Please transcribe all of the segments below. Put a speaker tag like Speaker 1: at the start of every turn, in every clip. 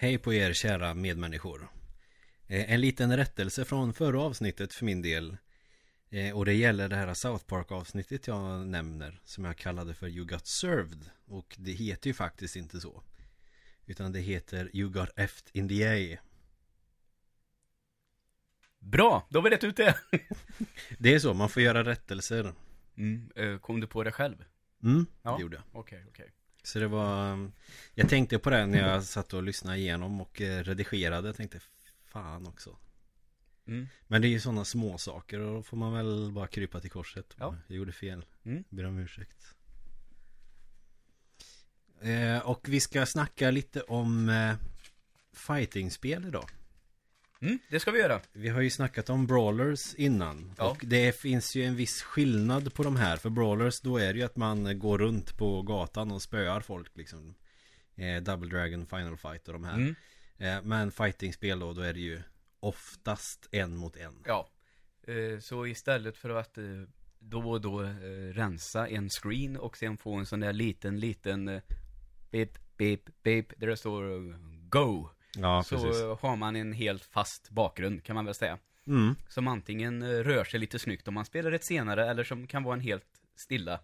Speaker 1: Hej på er kära medmänniskor. Eh, En liten rättelse från förra avsnittet för min del. Eh, Och det gäller det här South Park avsnittet jag nämner. Som jag kallade för You Got Served. Och det heter ju faktiskt inte så. Utan det heter You Got Effed in the A.
Speaker 2: Bra, då har vi rätt ut det.
Speaker 1: Det är så, man får göra rättelser.
Speaker 2: Mm, eh, kom du på det själv?
Speaker 1: Mm,
Speaker 2: Ja.
Speaker 1: det gjorde jag.
Speaker 2: Okej, okej.
Speaker 1: Så det var Jag tänkte på det när jag satt och lyssnade igenom och eh, redigerade Jag tänkte Fan också
Speaker 2: Mm.
Speaker 1: Men det är ju sådana små saker och då får man väl bara krypa till korset
Speaker 2: Ja.
Speaker 1: Jag gjorde fel
Speaker 2: Mm.
Speaker 1: Ber om ursäkt eh, Och vi ska snacka lite om eh, Fightingspel idag
Speaker 2: Mm, det ska vi göra.
Speaker 1: Vi har ju snackat om brawlers innan
Speaker 2: Ja.
Speaker 1: Och det finns ju en viss skillnad på de här För brawlers då är det ju att man går runt på gatan och spöar folk liksom eh, Double Dragon, Final Fight och de här
Speaker 2: Mm.
Speaker 1: eh, Men fightingspel då, då är det ju oftast en mot en
Speaker 2: Ja. Eh, så istället för att eh, då och då eh, rensa en screen och sen få en sån där liten, liten eh, beep, beep, beep, där det står eh, Go.
Speaker 1: Ja,
Speaker 2: så eh, har man en helt fast bakgrund kan man väl säga.
Speaker 1: mm.
Speaker 2: Som antingen eh, rör sig lite snyggt om man spelar ett senare eller som kan vara en helt stilla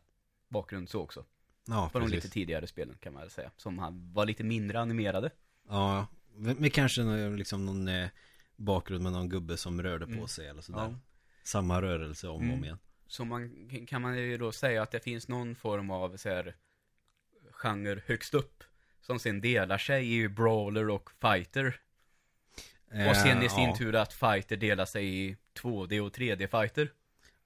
Speaker 2: bakgrund så också.
Speaker 1: Ja,
Speaker 2: På de
Speaker 1: precis
Speaker 2: lite tidigare spelen kan man väl säga. Som var lite mindre animerade.
Speaker 1: Ja, men men kanske liksom någon eh, bakgrund med någon gubbe som rörde på
Speaker 2: Mm.
Speaker 1: sig eller sådär
Speaker 2: Ja.
Speaker 1: Samma rörelse om och om
Speaker 2: Mm.
Speaker 1: igen
Speaker 2: Så man kan man ju då säga att det finns någon form av så här genre högst upp. Som sen delar sig i brawler och fighter. Och sen i
Speaker 1: Eh,
Speaker 2: sin
Speaker 1: ja.
Speaker 2: tur att fighter delar sig i 2D och 3D fighter.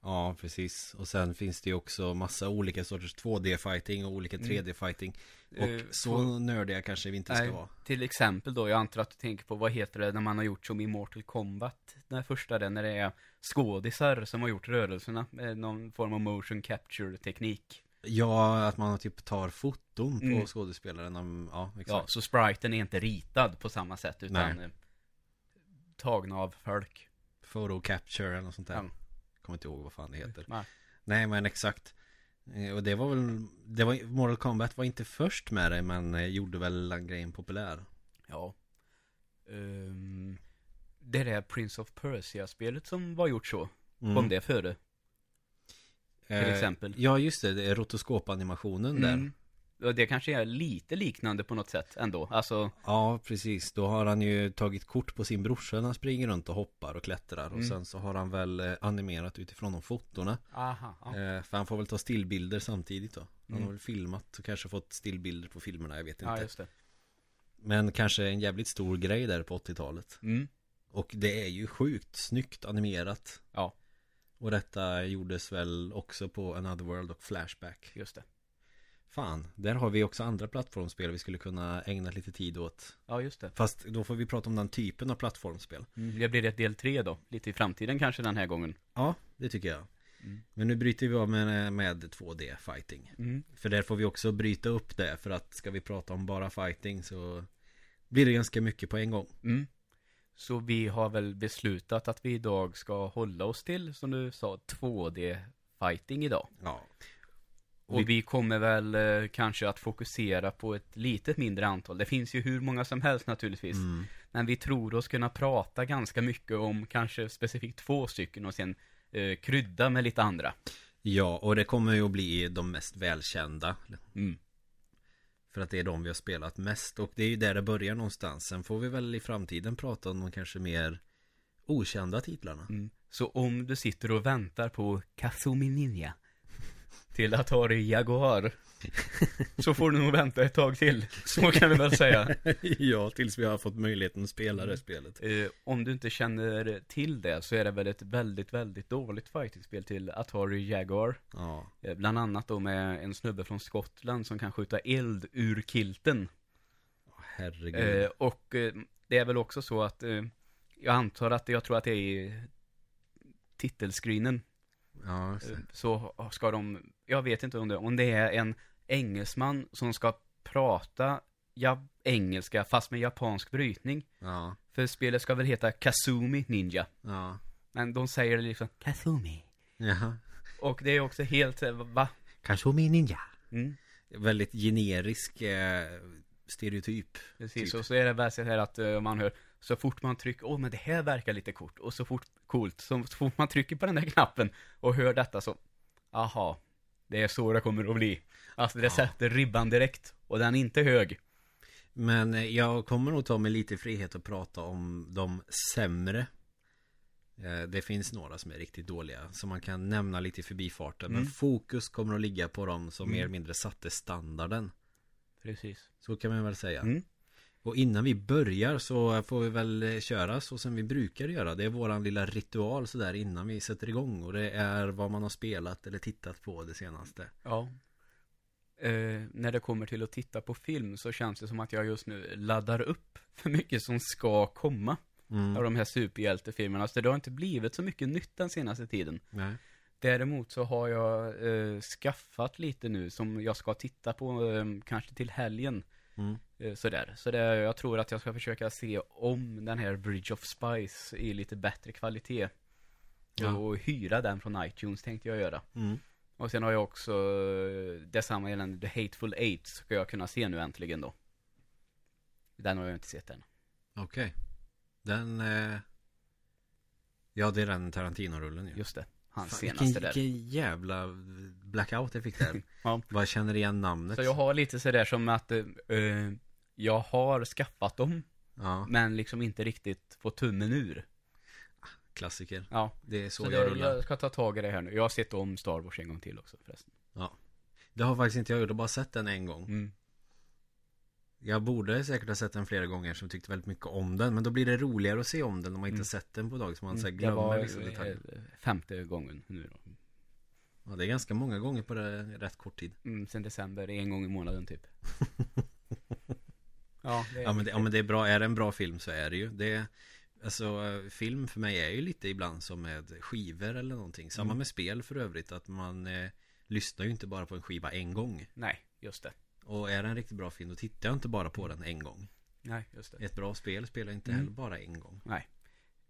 Speaker 1: Ja, precis. Och sen finns det ju också massa olika sorters 2D-fighting och olika 3D-fighting. Och
Speaker 2: Eh,
Speaker 1: så
Speaker 2: så-
Speaker 1: nördiga kanske vi inte ska
Speaker 2: Nej,
Speaker 1: vara.
Speaker 2: till exempel då, jag antar att du tänker på vad heter det när man har gjort som i Mortal Kombat? Den första den, när det är skådisar som har gjort rörelserna med någon form av motion capture teknik.
Speaker 1: Ja, att man typ tar foton på
Speaker 2: Mm.
Speaker 1: skådespelaren. om- Ja,
Speaker 2: Ja,
Speaker 1: exakt.
Speaker 2: så spriten är inte ritad på samma sätt utan
Speaker 1: Nej.
Speaker 2: eh, tagna av folk.
Speaker 1: Photo capture eller något sånt där.
Speaker 2: Ja.
Speaker 1: Kommer inte ihåg vad fan det heter.
Speaker 2: Nej.
Speaker 1: Nej, men exakt. Eh, Och det var väl, det var, Mortal Kombat var inte först med det, men eh, gjorde väl den grejen populär.
Speaker 2: Ja. Um, det är Prince of Persia-spelet som var gjort så.
Speaker 1: Mm.
Speaker 2: Kom det före?
Speaker 1: Eh,
Speaker 2: exempel.
Speaker 1: Ja, just det. Det är rotoskopanimationen där.
Speaker 2: Mm. Och det kanske är lite liknande på något sätt ändå. Alltså,
Speaker 1: Ja, precis. Då har han ju tagit kort på sin brorsa när han springer runt och hoppar och klättrar. Och
Speaker 2: Mm.
Speaker 1: sen så har han väl eh, animerat utifrån de fotona.
Speaker 2: aha. Ja.
Speaker 1: Eh, för han får väl ta stillbilder samtidigt då. Han
Speaker 2: Mm.
Speaker 1: har väl filmat och kanske fått stillbilder på filmerna, jag vet
Speaker 2: ja,
Speaker 1: inte.
Speaker 2: just det.
Speaker 1: Men kanske en jävligt stor grej där på 80-talet.
Speaker 2: Mm.
Speaker 1: Och det är ju sjukt snyggt animerat.
Speaker 2: Ja,
Speaker 1: Och detta gjordes väl också på Another World och Flashback.
Speaker 2: just det.
Speaker 1: Fan, där har vi också andra plattformsspel vi skulle kunna ägna lite tid åt.
Speaker 2: Ja, just det.
Speaker 1: Fast då får vi prata om den typen av plattformsspel.
Speaker 2: Mm. Det blir ett del tre då. Lite i framtiden kanske den här gången.
Speaker 1: Ja, det tycker jag.
Speaker 2: Mm.
Speaker 1: Men nu bryter vi av med, med 2D fighting.
Speaker 2: Mm.
Speaker 1: För där får vi också bryta upp det. För att ska vi prata om bara fighting så blir det ganska mycket på en gång.
Speaker 2: Så vi har väl beslutat att vi idag ska hålla oss till, som du sa, 2D-fighting idag.
Speaker 1: Ja.
Speaker 2: Och
Speaker 1: Vi-
Speaker 2: vi kommer väl eh, kanske att fokusera på ett litet mindre antal. Det finns ju hur många som helst naturligtvis.
Speaker 1: Mm.
Speaker 2: Men vi tror oss kunna prata ganska mycket om kanske specifikt två stycken och sen eh, krydda med lite andra.
Speaker 1: Ja, och det kommer ju att bli de mest välkända.
Speaker 2: Mm.
Speaker 1: För att det är de vi har spelat mest. Och det är ju där det börjar någonstans. Sen får vi väl i framtiden prata om de kanske mer okända titlarna.
Speaker 2: Mm. Så om du sitter och väntar på Kazumi Ninja till Atari Jaguar så får du nog vänta ett tag till. Så kan vi väl säga.
Speaker 1: ja, tills vi har fått möjligheten att spela det spelet.
Speaker 2: Eh, om du inte känner till det så är det väl ett väldigt, väldigt dåligt fightingspel till Atari Jaguar.
Speaker 1: Ja,
Speaker 2: Eh, bland annat då med en snubbe från Skottland som kan skjuta eld ur kilten.
Speaker 1: herregud.
Speaker 2: Eh, och det är väl också så att jag antar att jag tror att det är i titelscreenen
Speaker 1: ja, så.
Speaker 2: ska de, jag vet inte om det, om det är en engelsman som ska prata ja, engelska fast med japansk brytning.
Speaker 1: ja,
Speaker 2: För spelet ska väl heta Kazumi Ninja.
Speaker 1: ja.
Speaker 2: Men de säger det liksom Kazumi.
Speaker 1: Jaha.
Speaker 2: Och det är också helt, eh, va?
Speaker 1: Kashumi Ninja.
Speaker 2: Mm.
Speaker 1: Väldigt generisk eh, stereotyp.
Speaker 2: Precis,
Speaker 1: Typ.
Speaker 2: och så är det här att eh, man hör Så fort man trycker, åh men det här verkar lite kort Och så fort, coolt, så, så fort man trycker på den där knappen Och hör detta så Aha Det är så det kommer att bli Alltså det
Speaker 1: Ja.
Speaker 2: sätter ribban direkt Och den är inte hög
Speaker 1: Men eh, jag kommer nog ta mig lite frihet att prata om de sämre. Eh, Det finns några som är riktigt dåliga. Som man kan nämna lite i förbifarten. Men
Speaker 2: Mm.
Speaker 1: fokus kommer att ligga på de som
Speaker 2: Mm.
Speaker 1: mer eller mindre satte standarden.
Speaker 2: Precis
Speaker 1: Så kan man väl säga.
Speaker 2: Mm.
Speaker 1: Och innan vi börjar så får vi väl eh, köra så som vi brukar göra. Det är våran lilla ritual sådär innan vi sätter igång. Och det är vad man har spelat eller tittat på det senaste.
Speaker 2: Ja eh, När det kommer till att titta på film så känns det som att jag just nu laddar upp för mycket som ska komma
Speaker 1: Mm.
Speaker 2: Av de här superhjältefilmerna Så det har inte blivit så mycket nytt den senaste tiden
Speaker 1: Nej.
Speaker 2: Däremot så har jag eh, skaffat lite nu som jag ska titta på eh, kanske till helgen.
Speaker 1: Mm.
Speaker 2: Eh, sådär. Så det, jag tror att jag ska försöka se om den här Bridge of Spice i lite bättre kvalitet.
Speaker 1: Ja.
Speaker 2: Och hyra den från iTunes tänkte jag göra.
Speaker 1: Mm.
Speaker 2: Och sen har jag också eh, detsamma gällande The Hateful Eight ska jag kunna se nu äntligen då. Den har jag inte sett än.
Speaker 1: Okej. Den... Eh... Ja, det är den Tarantino-rullen ju.
Speaker 2: Just det. Hans
Speaker 1: Fan,
Speaker 2: senaste
Speaker 1: vilken,
Speaker 2: där.
Speaker 1: vilken jävla blackout jag fick där.
Speaker 2: Ja.
Speaker 1: Bara känner igen namnet.
Speaker 2: Så jag har lite sådär som att eh, eh, jag har skaffat dem.
Speaker 1: Ja,
Speaker 2: Men liksom inte riktigt få tummen ur.
Speaker 1: klassiker.
Speaker 2: Ja,
Speaker 1: Det är så,
Speaker 2: så,
Speaker 1: jag
Speaker 2: det,
Speaker 1: rullar.
Speaker 2: jag ska ta tag i det här nu. Jag har sett om Star Wars en gång till också förresten.
Speaker 1: Det har faktiskt inte jag gjort. Jag har bara sett den en gång.
Speaker 2: Mm.
Speaker 1: Jag borde säkert ha sett den flera gånger som tyckte väldigt mycket om den. Men då blir det roligare att se om den om man inte
Speaker 2: Mm.
Speaker 1: sett den på dag. Så man så här
Speaker 2: det
Speaker 1: glömmer
Speaker 2: var
Speaker 1: vissa detaljer.
Speaker 2: eh, femte gången nu då.
Speaker 1: Ja, det är ganska många gånger på det, rätt kort tid.
Speaker 2: Mm, sen december, en gång i månaden typ. ja, det är
Speaker 1: Ja men, det, ja men det är bra, är det en bra film så är det ju det Alltså film för mig är ju lite ibland som med skivor eller någonting Samma
Speaker 2: Mm.
Speaker 1: med spel för övrigt att man eh, Lyssnar ju inte bara på en skiva en gång
Speaker 2: Nej, just det.
Speaker 1: Och är det en riktigt bra film då tittar jag inte bara på den en gång
Speaker 2: Nej, just det.
Speaker 1: Ett bra spel spelar jag inte
Speaker 2: Mm.
Speaker 1: heller bara en gång
Speaker 2: Nej.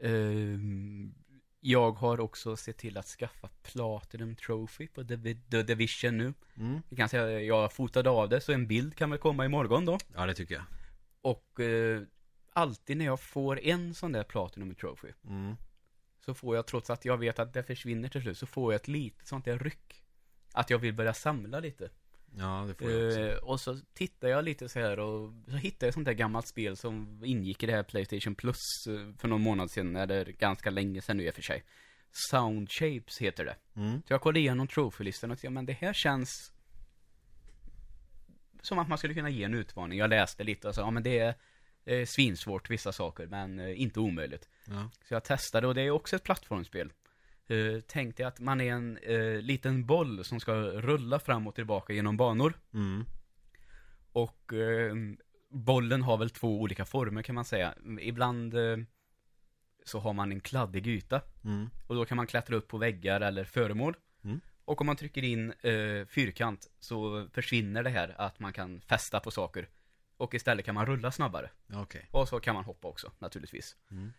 Speaker 2: Ehm, jag har också sett till att skaffa Platinum Trophy på The, The Division nu.
Speaker 1: mm.
Speaker 2: Jag kan säga, jag fotade av det, så en bild kan väl komma imorgon då.
Speaker 1: Ja det tycker jag
Speaker 2: Och eh, alltid när jag får en sån där Platinum Trophy
Speaker 1: mm.
Speaker 2: Så får jag, trots att jag vet att det försvinner till slut, så får jag ett litet sånt där ryck. Att jag vill börja samla lite.
Speaker 1: Ja det får jag också.
Speaker 2: Eh, Och så tittar jag lite så här och så hittar jag sånt där gammalt spel som ingick i det här Playstation Plus eh, För någon månad sedan, eller ganska länge sedan nu i och för sig. Sound Shapes heter det.
Speaker 1: Mm.
Speaker 2: Så jag kollade igenom trofélistan och tänkte, men det här känns Som att man skulle kunna ge en utmaning. Jag läste lite och sa, ja men det är eh, svinsvårt vissa saker, men eh, inte omöjligt.
Speaker 1: ja.
Speaker 2: Så jag testade och det är också ett plattformsspel. Eh, tänkte att man är en eh, liten boll som ska rulla fram och tillbaka genom banor.
Speaker 1: Mm.
Speaker 2: Och eh, bollen har väl två olika former kan man säga. Ibland eh, så har man en kladdig yta.
Speaker 1: Mm.
Speaker 2: Och då kan man klättra upp på väggar eller föremål. Och om man trycker in eh, fyrkant så försvinner det här att man kan fästa på saker. Och istället kan man rulla snabbare.
Speaker 1: Okej
Speaker 2: Och så kan man hoppa också, naturligtvis.
Speaker 1: mm.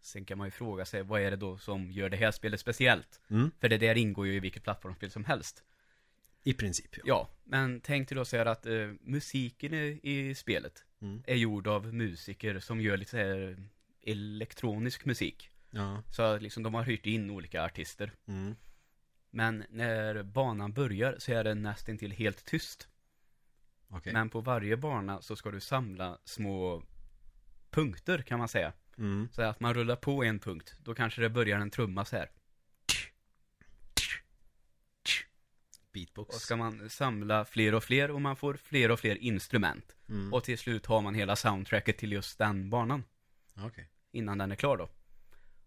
Speaker 2: Sen kan man ju fråga sig, vad är det då som gör det här spelet speciellt?
Speaker 1: Mm.
Speaker 2: För det där ingår ju i vilket plattformsspel som helst.
Speaker 1: I princip ja,
Speaker 2: Ja, men tänk dig då så här att eh, musiken i, i spelet
Speaker 1: mm.
Speaker 2: är gjord av musiker som gör lite så här elektronisk musik.
Speaker 1: ja.
Speaker 2: Så liksom de har hyrt in olika artister.
Speaker 1: Mm.
Speaker 2: Men när banan börjar så är det nästan till helt tyst.
Speaker 1: Okej
Speaker 2: Men på varje bana så ska du samla små punkter kan man säga.
Speaker 1: mm.
Speaker 2: Så att man rullar på en punkt, då kanske det börjar en trumma så här.
Speaker 1: Beatbox
Speaker 2: Och ska man samla fler och fler och man får fler och fler instrument.
Speaker 1: mm.
Speaker 2: Och till slut har man hela soundtracket till just den banan.
Speaker 1: Okej
Speaker 2: Innan den är klar då.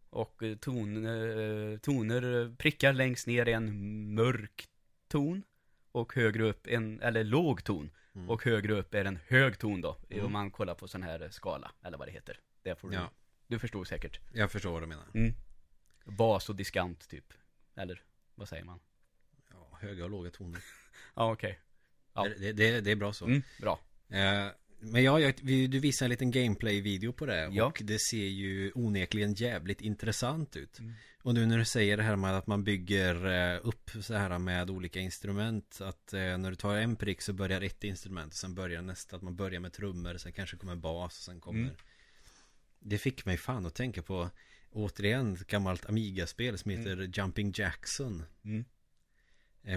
Speaker 2: Och eh, ton, eh, toner, prickar längst ner är en mörk ton. Och högre upp en, eller låg ton.
Speaker 1: Mm.
Speaker 2: Och högre upp är en hög ton då.
Speaker 1: Mm.
Speaker 2: Om man kollar på sån här skala, eller vad det heter. Det får du,
Speaker 1: Ja.
Speaker 2: du förstår säkert.
Speaker 1: Jag förstår vad du menar
Speaker 2: Mm. Bas och diskant typ. Eller, vad säger man?
Speaker 1: ja, Höga och låga toner
Speaker 2: Ja, okej. Ja.
Speaker 1: det, det, det är bra så
Speaker 2: Mm, bra.
Speaker 1: Eh, Men ja, jag, du visade en liten gameplay-video på det
Speaker 2: Ja.
Speaker 1: Och det ser ju onekligen jävligt intressant ut
Speaker 2: Mm.
Speaker 1: Och nu när du säger det här med att man bygger eh, upp så här med olika instrument Att eh, när du tar en prick så börjar ett instrument och sen börjar nästa Att man börjar med trummor, sen kanske kommer bas och sen kommer
Speaker 2: Mm.
Speaker 1: Det fick mig fan att tänka på Återigen ett gammalt Amiga-spel som heter
Speaker 2: Mm.
Speaker 1: Jumping Jackson
Speaker 2: Mm.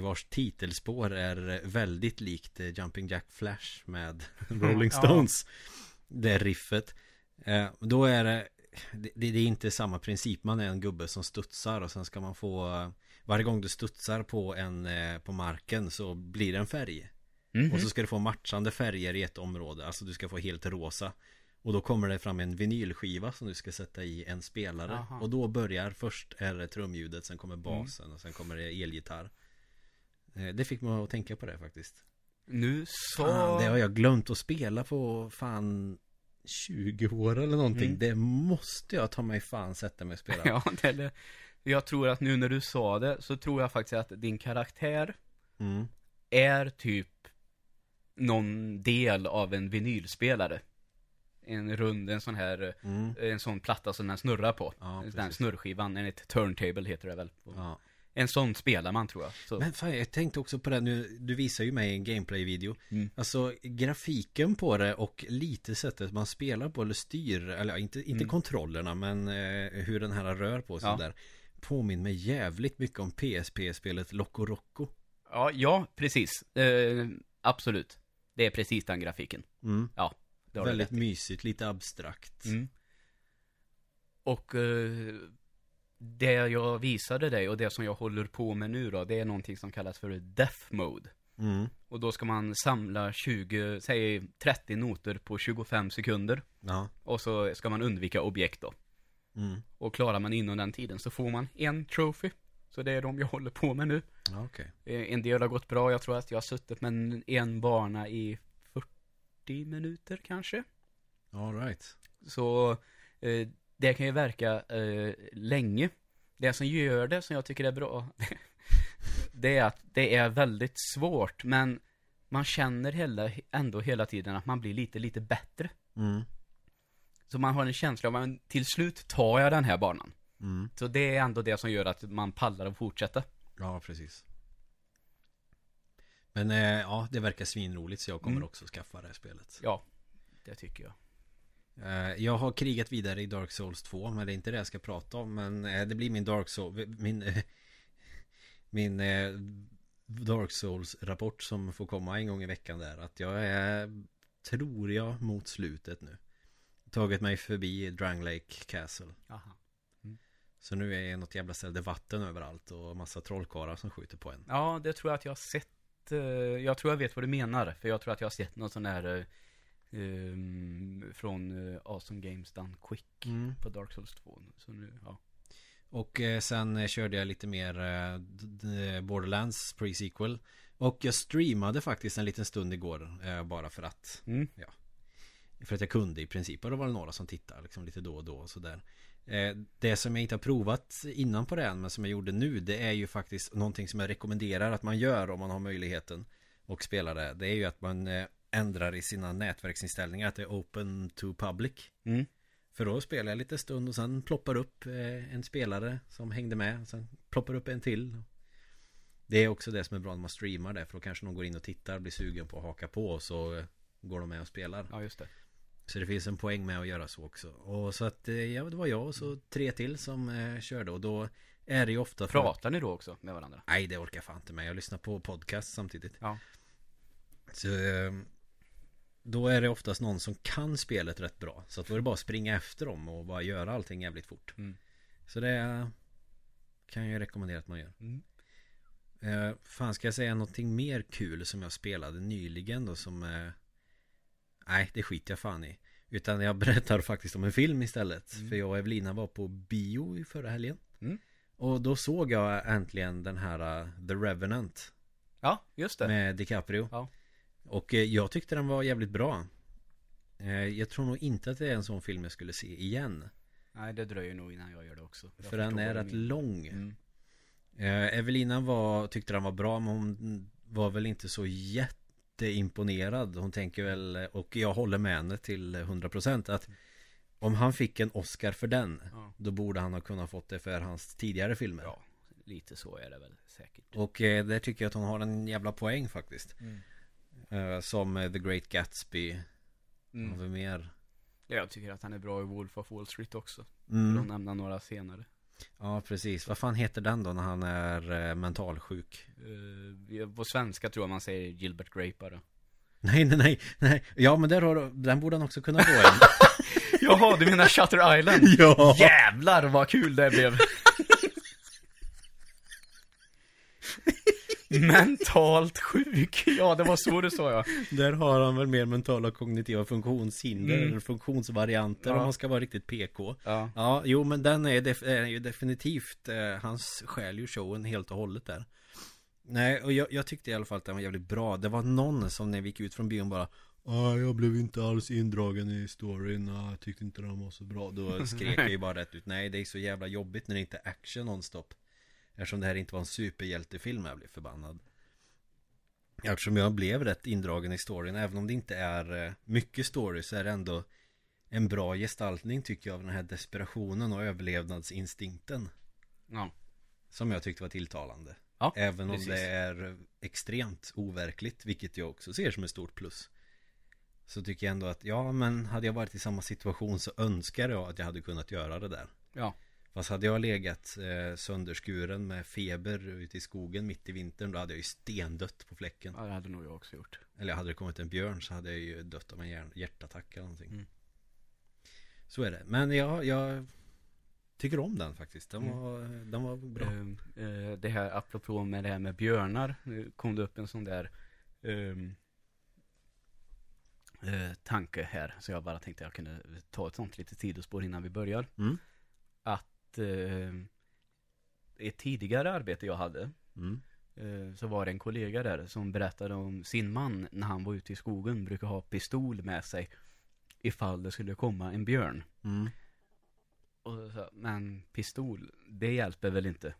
Speaker 1: Vars titelspår är väldigt likt eh, Jumping Jack Flash med Rolling
Speaker 2: Ja.
Speaker 1: Stones. Det riffet. Eh, Då är det det, är inte samma princip. Man är en gubbe som studsar och sen ska man få eh, Varje gång du studsar på en eh, På marken så blir det en färg.
Speaker 2: Mhm.
Speaker 1: Och så ska du få matchande färger i ett område. Alltså du ska få helt rosa. Och då kommer det fram en vinylskiva som du ska sätta i en spelare.
Speaker 2: Aha.
Speaker 1: Och då börjar först är det trumljudet Sen kommer basen och sen kommer det elgitarr. Eh, Det fick mig att tänka på det faktiskt
Speaker 2: Nu så...
Speaker 1: Fan, det har jag glömt att spela på fan 20 år eller någonting
Speaker 2: Mm.
Speaker 1: Det måste jag ta mig fan sätta mig och spela
Speaker 2: Ja, det är det. Jag tror att nu när du sa det så tror jag faktiskt att din karaktär
Speaker 1: mm.
Speaker 2: är typ någon del av en vinylspelare. En rund, en sån här,
Speaker 1: Mm.
Speaker 2: en sån platta som den snurrar på.
Speaker 1: Ja,
Speaker 2: den
Speaker 1: precis.
Speaker 2: snurrskivan, en ett turntable heter det väl.
Speaker 1: Ja.
Speaker 2: En sån spelar man tror jag. Så.
Speaker 1: Men fan, jag tänkte också på det nu Du visar ju mig en gameplay-video
Speaker 2: Mm.
Speaker 1: Alltså grafiken på det och lite sättet man spelar på eller styr Eller inte, inte
Speaker 2: Mm.
Speaker 1: kontrollerna men eh, hur den här rör på sig
Speaker 2: Ja.
Speaker 1: där Påminner mig jävligt mycket om PSP-spelet Loco Roco
Speaker 2: Ja, ja, precis. Eh, absolut. Det är precis den grafiken.
Speaker 1: mm.
Speaker 2: Ja,
Speaker 1: Väldigt mysigt, lite abstrakt
Speaker 2: Mm. Och eh, det jag visade dig och det som jag håller på med nu då, det är någonting som kallas för Death Mode.
Speaker 1: mm.
Speaker 2: Och då ska man samla 20, säg 30 noter på 25 sekunder.
Speaker 1: Ja,
Speaker 2: Och så ska man undvika objekt då.
Speaker 1: mm.
Speaker 2: Och klarar man inom den tiden så får man en trophy. Så det är de jag håller på med nu.
Speaker 1: ja okej
Speaker 2: Eh, En del har gått bra, jag tror att jag har suttit med en- en bana i 40 minuter kanske.
Speaker 1: All right
Speaker 2: Så eh, det kan ju verka eh, länge. Det som gör det, som jag tycker är bra, det är att det är väldigt svårt, men man känner hela, ändå hela tiden att man blir lite, lite bättre.
Speaker 1: mm.
Speaker 2: Så man har en känsla av att till slut tar jag den här banan.
Speaker 1: Mm.
Speaker 2: Så det är ändå det som gör att man pallar att fortsätta.
Speaker 1: Ja, precis Men eh, ja, det verkar svinroligt så jag kommer
Speaker 2: Mm.
Speaker 1: också skaffa det här spelet
Speaker 2: Ja, det tycker jag.
Speaker 1: Eh, Jag har krigat vidare i Dark Souls 2 Men det är inte det jag ska prata om Men eh, det blir min Dark Souls Min eh, Min Dark Souls rapport som får komma en gång i veckan där Att jag är Tror jag mot slutet nu Tagit mig förbi Drang Lake Castle
Speaker 2: Aha.
Speaker 1: Så nu är jag i något jävla ställe där vatten överallt Och massa trollkarlar som skjuter på en
Speaker 2: Ja, det tror jag att jag har sett. Jag tror jag vet vad du menar. För jag tror att jag har sett någon sån där ehm, från eh, Awesome Games Done Quick
Speaker 1: mm.
Speaker 2: på Dark Souls 2. Så nu, ja.
Speaker 1: Och eh, sen eh, körde jag lite mer eh, Borderlands pre-sequel Och jag streamade faktiskt en liten stund igår eh, Bara för att
Speaker 2: Mm.
Speaker 1: För att jag kunde i princip Och det var det några som tittade liksom lite då och då och sådär eh, Det som jag inte har provat innan på det än Men som jag gjorde nu Det är ju faktiskt någonting som jag rekommenderar att man gör Om man har möjligheten Och spelar det Det är ju att man ändrar i sina nätverksinställningar Att det är open to public
Speaker 2: Mm.
Speaker 1: för då spelar jag lite stund och sen ploppar upp eh, en spelare som hängde med. Sen ploppar upp en till. Det är också det som är bra när man streamar det. För då kanske någon går in och tittar, blir sugen på att haka på och så eh, går de med och spelar.
Speaker 2: Ja, just det.
Speaker 1: Så det finns en poäng med att göra så också. Och så att eh, ja, det var jag och så tre till som eh, körde. Och då är det ju ofta...
Speaker 2: Pratar ni då också med varandra?
Speaker 1: Nej, det orkar fan inte med. Jag lyssnar på podcast samtidigt.
Speaker 2: Ja.
Speaker 1: Så eh, då är det oftast någon som kan spelet rätt bra. Så att då är det bara att springa efter dem och bara göra allting jävligt fort.
Speaker 2: Mm.
Speaker 1: Så det kan jag rekommendera att man gör.
Speaker 2: Mm.
Speaker 1: Eh, fan, ska jag säga någonting mer kul som jag spelade nyligen då som... Eh, nej, det skiter jag fan i. Utan jag berättar faktiskt om en film istället.
Speaker 2: Mm.
Speaker 1: För jag och Evelina var på bio i förra helgen.
Speaker 2: Mm.
Speaker 1: Och då såg jag äntligen den här uh, The Revenant.
Speaker 2: Ja, just det.
Speaker 1: Med DiCaprio.
Speaker 2: Ja.
Speaker 1: Och eh, jag tyckte den var jävligt bra. Eh, jag tror nog inte att det är en sån film jag skulle se igen.
Speaker 2: Nej, det dröjer nog innan jag gör det också. Jag
Speaker 1: för den är rätt
Speaker 2: menar.
Speaker 1: lång.
Speaker 2: Mm.
Speaker 1: Eh, Evelina var, tyckte den var bra men hon var väl inte så jätteimponerad. Hon tänker väl, och jag håller med henne till 100% att om han fick en Oscar för den,
Speaker 2: Ja.
Speaker 1: då borde han ha kunnat fått det för hans tidigare filmer.
Speaker 2: Ja, lite så är det väl säkert.
Speaker 1: Och eh, där tycker jag att hon har en jävla poäng faktiskt.
Speaker 2: Mm.
Speaker 1: Eh, som eh, The Great Gatsby.
Speaker 2: Mm.
Speaker 1: Vi mer?
Speaker 2: Ja, Jag tycker att han är bra i Wolf of Wall Street också.
Speaker 1: Mm.
Speaker 2: De nämna några senare.
Speaker 1: Ja, precis. Vad fan heter den då när han är eh, mentalsjuk?
Speaker 2: Uh, på svenska tror jag man säger Gilbert Grape bara.
Speaker 1: Nej, nej, nej, nej. Ja, men där har du, den borde han också kunna få en.
Speaker 2: Jaha, du menar Shutter Island?
Speaker 1: ja!
Speaker 2: Jävlar vad kul det blev! Mentalt sjuk, ja det var så du sa ja.
Speaker 1: Där har han väl mer mentala kognitiva funktionshinder
Speaker 2: Mm.
Speaker 1: eller funktionsvarianter
Speaker 2: Ja.
Speaker 1: om man ska vara riktigt PK.
Speaker 2: Ja,
Speaker 1: Ja, jo men den är, def- är ju definitivt eh, Hans stjäl ju showen helt och hållet där Nej, och jag, jag tyckte i alla fall att den var jävligt bra Det var någon som när vi gick ut från bion bara ah, jag blev inte alls indragen i storyn, ah, jag tyckte inte den var så bra Då skrek jag ju bara rätt ut Nej, det är så jävla jobbigt när det inte är action nonstop Eftersom det här inte var en superhjältefilm jag blev förbannad Eftersom jag blev rätt indragen i storyn Även om det inte är eh, mycket story så är det ändå en bra gestaltning tycker jag av den här desperationen och överlevnadsinstinkten.
Speaker 2: ja.
Speaker 1: Som jag tyckte var tilltalande.
Speaker 2: Ja,
Speaker 1: Även om
Speaker 2: precis.
Speaker 1: det är extremt overkligt, vilket jag också ser som ett stort plus. Så tycker jag ändå att, ja men hade jag varit i samma situation så önskar jag att jag hade kunnat göra det där.
Speaker 2: Ja,
Speaker 1: Fast hade jag legat eh, sönderskuren med feber ute i skogen mitt i vintern, då hade jag ju stendött på fläcken.
Speaker 2: ja det hade nog jag också gjort.
Speaker 1: Eller hade det kommit en björn så hade jag ju dött av en hjär- hjärtattack eller någonting.
Speaker 2: Mm.
Speaker 1: Så är det. Men jag, jag tycker om den faktiskt. Den
Speaker 2: Mm.
Speaker 1: var, den var bra.
Speaker 2: Eh, det här apropå med det här med björnar, nu kom det upp en sån där eh, tanke här, så jag bara tänkte jag kunde ta ett sånt litet sidospår innan vi börjar.
Speaker 1: Mm.
Speaker 2: Att eh, i ett tidigare arbete jag hade,
Speaker 1: Mm.
Speaker 2: eh, så var det en kollega där som berättade om sin man när han var ute i skogen, brukar ha pistol med sig ifall det skulle komma en björn.
Speaker 1: Mm.
Speaker 2: Och så, men pistol, det hjälper väl inte?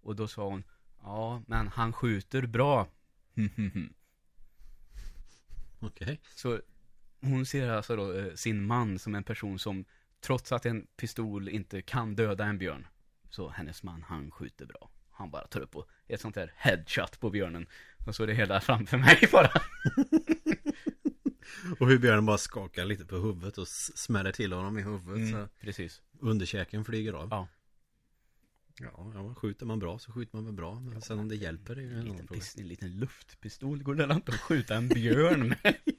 Speaker 2: Och då sa hon, ja, men han skjuter bra.
Speaker 1: Okej.
Speaker 2: så hon ser alltså då eh, sin man som en person som, trots att en pistol inte kan döda en björn, så hennes man, han skjuter bra. Han bara tar upp och ett sånt där headshot på björnen. Och så är det hela framför mig bara.
Speaker 1: Och hur björnen bara skakar lite på huvudet och smäller till honom i huvudet
Speaker 2: Mm, precis.
Speaker 1: underkäken flyger av.
Speaker 2: Ja.
Speaker 1: Ja, ja, skjuter man bra så skjuter man väl bra. Men sen om det hjälper är ju
Speaker 2: En liten,
Speaker 1: annan fråga.
Speaker 2: en liten luftpistol går det inte att skjuta en björn med.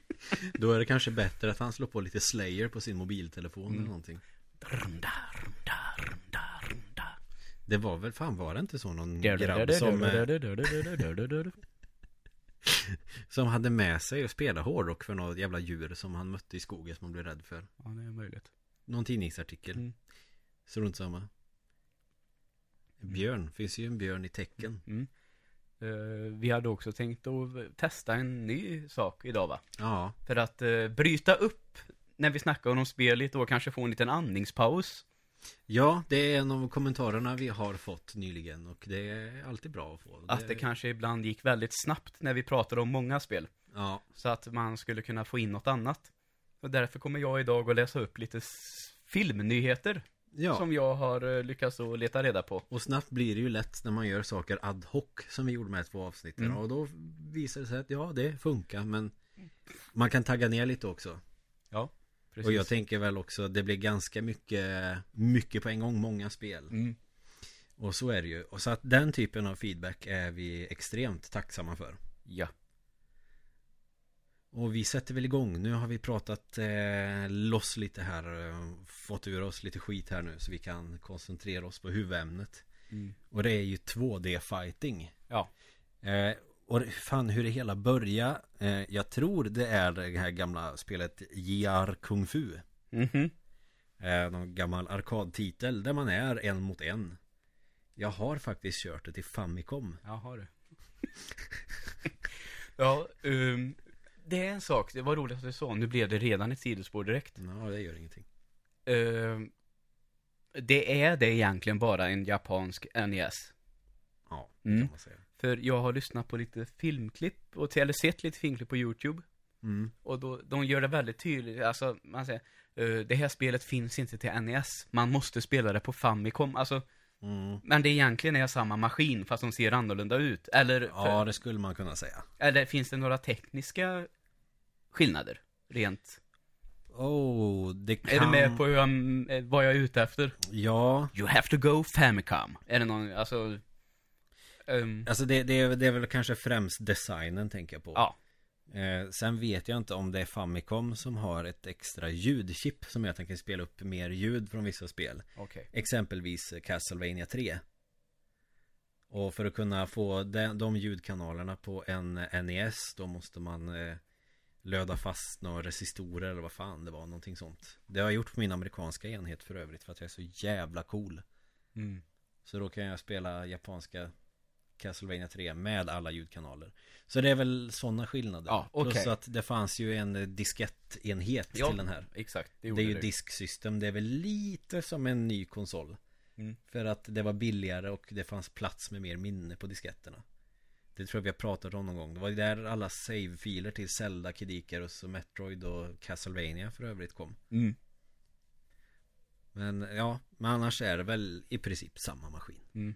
Speaker 1: Då är det kanske bättre att han slår på lite Slayer på sin mobiltelefon
Speaker 2: Mm.
Speaker 1: eller någonting.
Speaker 2: Runda, runda, runda, runda.
Speaker 1: Det var väl, fan var det inte så någon grabb som, som hade med sig och spelade hårdrock för något jävla djur som han mötte i skogen som han blev rädd för.
Speaker 2: Ja, det är möjligt.
Speaker 1: Någon tidningsartikel.
Speaker 2: Mm.
Speaker 1: Strunt samma. Björn, finns ju en björn i tecken.
Speaker 2: Mm. Eh, vi hade också tänkt att testa en ny sak idag va?
Speaker 1: Ja,
Speaker 2: För att eh, bryta upp när vi snackar om spel lite och kanske få en liten andningspaus.
Speaker 1: ja det är en av kommentarerna vi har fått nyligen och det är alltid bra att få.
Speaker 2: Att det kanske ibland gick väldigt snabbt när vi pratade om många spel.
Speaker 1: Ja,
Speaker 2: Så att man skulle kunna få in något annat. Och därför kommer jag idag att läsa upp lite filmnyheter.
Speaker 1: Ja.
Speaker 2: Som jag har eh, lyckats att leta reda på.
Speaker 1: Och snabbt blir det ju lätt när man gör saker ad hoc som vi gjorde med två avsnitten.
Speaker 2: Mm.
Speaker 1: Och då visar det sig att ja, det funkar men man kan tagga ner lite också.
Speaker 2: Ja, precis.
Speaker 1: Och jag tänker väl också, det blir ganska mycket, mycket på en gång, många spel.
Speaker 2: Mm.
Speaker 1: Och så är det ju. Och så att den typen av feedback är vi extremt tacksamma för.
Speaker 2: Ja.
Speaker 1: Och vi sätter väl igång. Nu har vi pratat eh, loss lite här. Fått ur oss lite skit här nu. Så vi kan koncentrera oss på huvudämnet.
Speaker 2: Mm.
Speaker 1: Och det är ju 2D-fighting.
Speaker 2: Ja.
Speaker 1: Eh, och fan hur det hela börjar. Eh, jag tror det är det här gamla spelet JR Kung Fu.
Speaker 2: Mhm.
Speaker 1: Eh, någon gammal arkadtitel där man är en mot en. Jag har faktiskt kört det till Famicom.
Speaker 2: Jaha du. ja, ehm, det är en sak. Det var roligt att du sa. Nu blev det redan ett sidospår direkt.
Speaker 1: Ja, det gör ingenting.
Speaker 2: Ehm, det är det egentligen bara en japansk NES.
Speaker 1: Ja, det
Speaker 2: Mm.
Speaker 1: kan man säga.
Speaker 2: För jag har lyssnat på lite filmklipp, och eller sett lite filmklipp på YouTube.
Speaker 1: Mm.
Speaker 2: Och då, de gör det väldigt tydligt, alltså, man säger, eh, det här spelet finns inte till NES. Man måste spela det på Famicom, alltså,
Speaker 1: Mm.
Speaker 2: men det egentligen är samma maskin, fast de ser annorlunda ut. Eller, för,
Speaker 1: Ja, det skulle man kunna säga.
Speaker 2: eller finns det några tekniska skillnader? Rent.
Speaker 1: Oh, det kan...
Speaker 2: Är du med på hur jag, eh, vad jag är ute efter?
Speaker 1: Ja,
Speaker 2: You have to go Famicom. Är det någon, alltså... ehm,
Speaker 1: alltså det, det, är, det är väl kanske främst designen tänker jag på.
Speaker 2: ja.
Speaker 1: Eh, sen vet jag inte om det är Famicom som har ett extra ljudchip som jag tänker spela upp mer ljud från vissa spel.
Speaker 2: Okej.
Speaker 1: Exempelvis Castlevania 3. Och för att kunna få de, de ljudkanalerna på en NES då måste man eh, löda fast några resistorer eller vad fan det var, någonting sånt. Det har jag gjort på min amerikanska enhet för övrigt för att jag är så jävla cool.
Speaker 2: Mm.
Speaker 1: Så då kan jag spela japanska Castlevania 3 med alla ljudkanaler. Så det är väl sådana skillnader.
Speaker 2: Ja, okej.
Speaker 1: Plus att det fanns ju en diskettenhet
Speaker 2: Ja,
Speaker 1: till den här.
Speaker 2: exakt. Det,
Speaker 1: Det, är ju disksystem, det är väl lite som en ny konsol.
Speaker 2: Mm.
Speaker 1: För att det var billigare och det fanns plats med mer minne på disketterna. Det tror jag vi har pratat om någon gång. Det var ju där alla save-filer till Zelda, Kid Icarus och Metroid och Castlevania för övrigt kom.
Speaker 2: Mm.
Speaker 1: Men ja, men annars är det väl i princip samma maskin.
Speaker 2: Mm.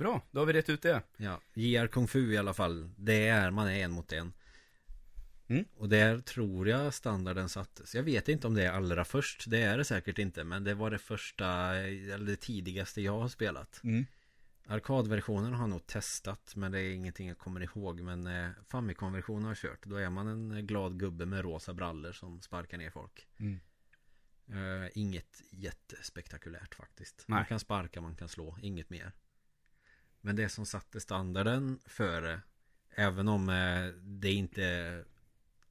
Speaker 2: Bra, då har vi rätt ut det.
Speaker 1: Ja, JR Kung Fu i alla fall. Det är, man är en mot en.
Speaker 2: Mm.
Speaker 1: Och där tror jag standarden sattes. Jag vet inte om det är allra först. Det är det säkert inte. Men det var det första, eller det tidigaste jag har spelat.
Speaker 2: Mm.
Speaker 1: Arkadversionen har jag nog testat. Men det är ingenting jag kommer ihåg. Men eh, Famicom-versionen har jag kört. Då är man en glad gubbe med rosa brallor som sparkar ner folk.
Speaker 2: Mm.
Speaker 1: Eh, inget jättespektakulärt faktiskt.
Speaker 2: Nej.
Speaker 1: Man kan sparka, man kan slå, inget mer. Men det som satte standarden för det, även om eh, det inte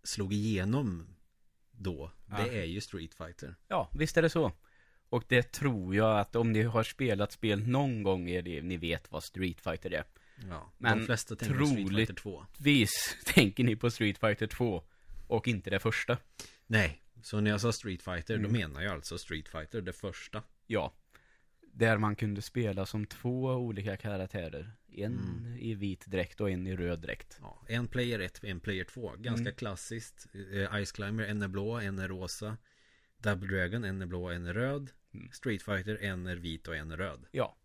Speaker 1: slog igenom då,
Speaker 2: Ja.
Speaker 1: det är ju Street Fighter.
Speaker 2: Ja, visst är det så. Och det tror jag att om ni har spelat spel någon gång är det, ni vet vad Street Fighter är.
Speaker 1: Ja,
Speaker 2: Men
Speaker 1: de flesta tänker på Street Fighter 2.
Speaker 2: Vis tänker ni på Street Fighter 2 och inte det första.
Speaker 1: Nej, så när jag sa Street Fighter, då
Speaker 2: Mm.
Speaker 1: menar jag alltså Street Fighter, det första.
Speaker 2: Ja. Där man kunde spela som två olika karaktärer. En
Speaker 1: Mm.
Speaker 2: i vit dräkt och en i röd dräkt.
Speaker 1: Ja, en player 1, en player 2. Ganska
Speaker 2: Mm.
Speaker 1: klassiskt. Eh, Ice Climber, en är blå, en är rosa. Double Dragon, en är blå, en är röd.
Speaker 2: Mm.
Speaker 1: Street Fighter, en är vit och en är röd.
Speaker 2: Ja,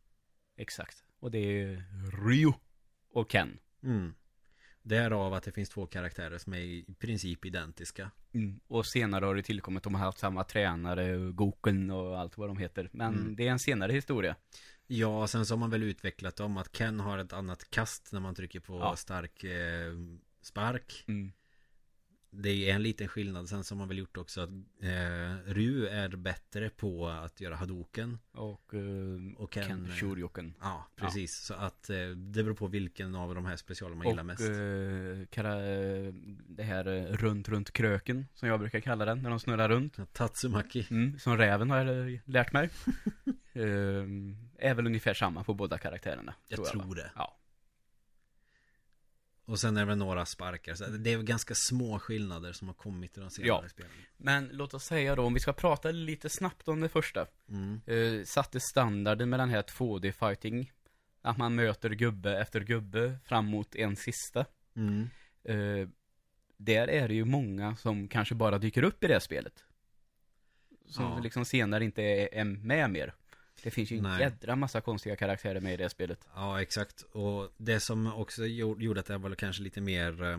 Speaker 2: exakt. Och det är Ryu och Ken.
Speaker 1: Mm. Därav att det finns två karaktärer som är i princip identiska.
Speaker 2: Mm. Och senare har det tillkommit, de har haft samma tränare, Goken och allt vad de heter. Men
Speaker 1: Mm.
Speaker 2: det är en senare historia.
Speaker 1: Ja, sen så har man väl utvecklat dem att Ken har ett annat kast när man trycker på
Speaker 2: Ja.
Speaker 1: stark eh, spark.
Speaker 2: Mm.
Speaker 1: Det är en liten skillnad. Sen har man väl gjort också att eh, Ru är bättre på att göra hadoken.
Speaker 2: Och, eh,
Speaker 1: Och
Speaker 2: Ken,
Speaker 1: Ken, eh,
Speaker 2: Shoryuken.
Speaker 1: Ja, precis. Så att eh, det beror på vilken av de här specialerna man gillar
Speaker 2: Och
Speaker 1: mest.
Speaker 2: eh, eh, det här eh, runt, runt kröken, som jag brukar kalla den, när de snurrar runt.
Speaker 1: Tatsumaki.
Speaker 2: Mm, som räven har jag lärt mig. eh, är väl ungefär samma på båda karaktärerna.
Speaker 1: Jag
Speaker 2: va?
Speaker 1: tror det.
Speaker 2: Ja.
Speaker 1: Och sen är det väl några sparkar. Så det är väl ganska små skillnader som har kommit i de senare
Speaker 2: Ja.
Speaker 1: spelen.
Speaker 2: Men låt oss säga då, om vi ska prata lite snabbt om det första.
Speaker 1: Mm.
Speaker 2: Eh, satte standarden med den här 2D-fighting. Att man möter gubbe efter gubbe fram mot en sista.
Speaker 1: Mm.
Speaker 2: Eh, där är det ju många som kanske bara dyker upp i det här spelet. Som
Speaker 1: Ja.
Speaker 2: liksom senare inte är, är med mer. Det finns ju en jädra massa konstiga karaktärer med i det spelet.
Speaker 1: Ja, exakt. Och det som också gjorde att det var kanske lite mer eh,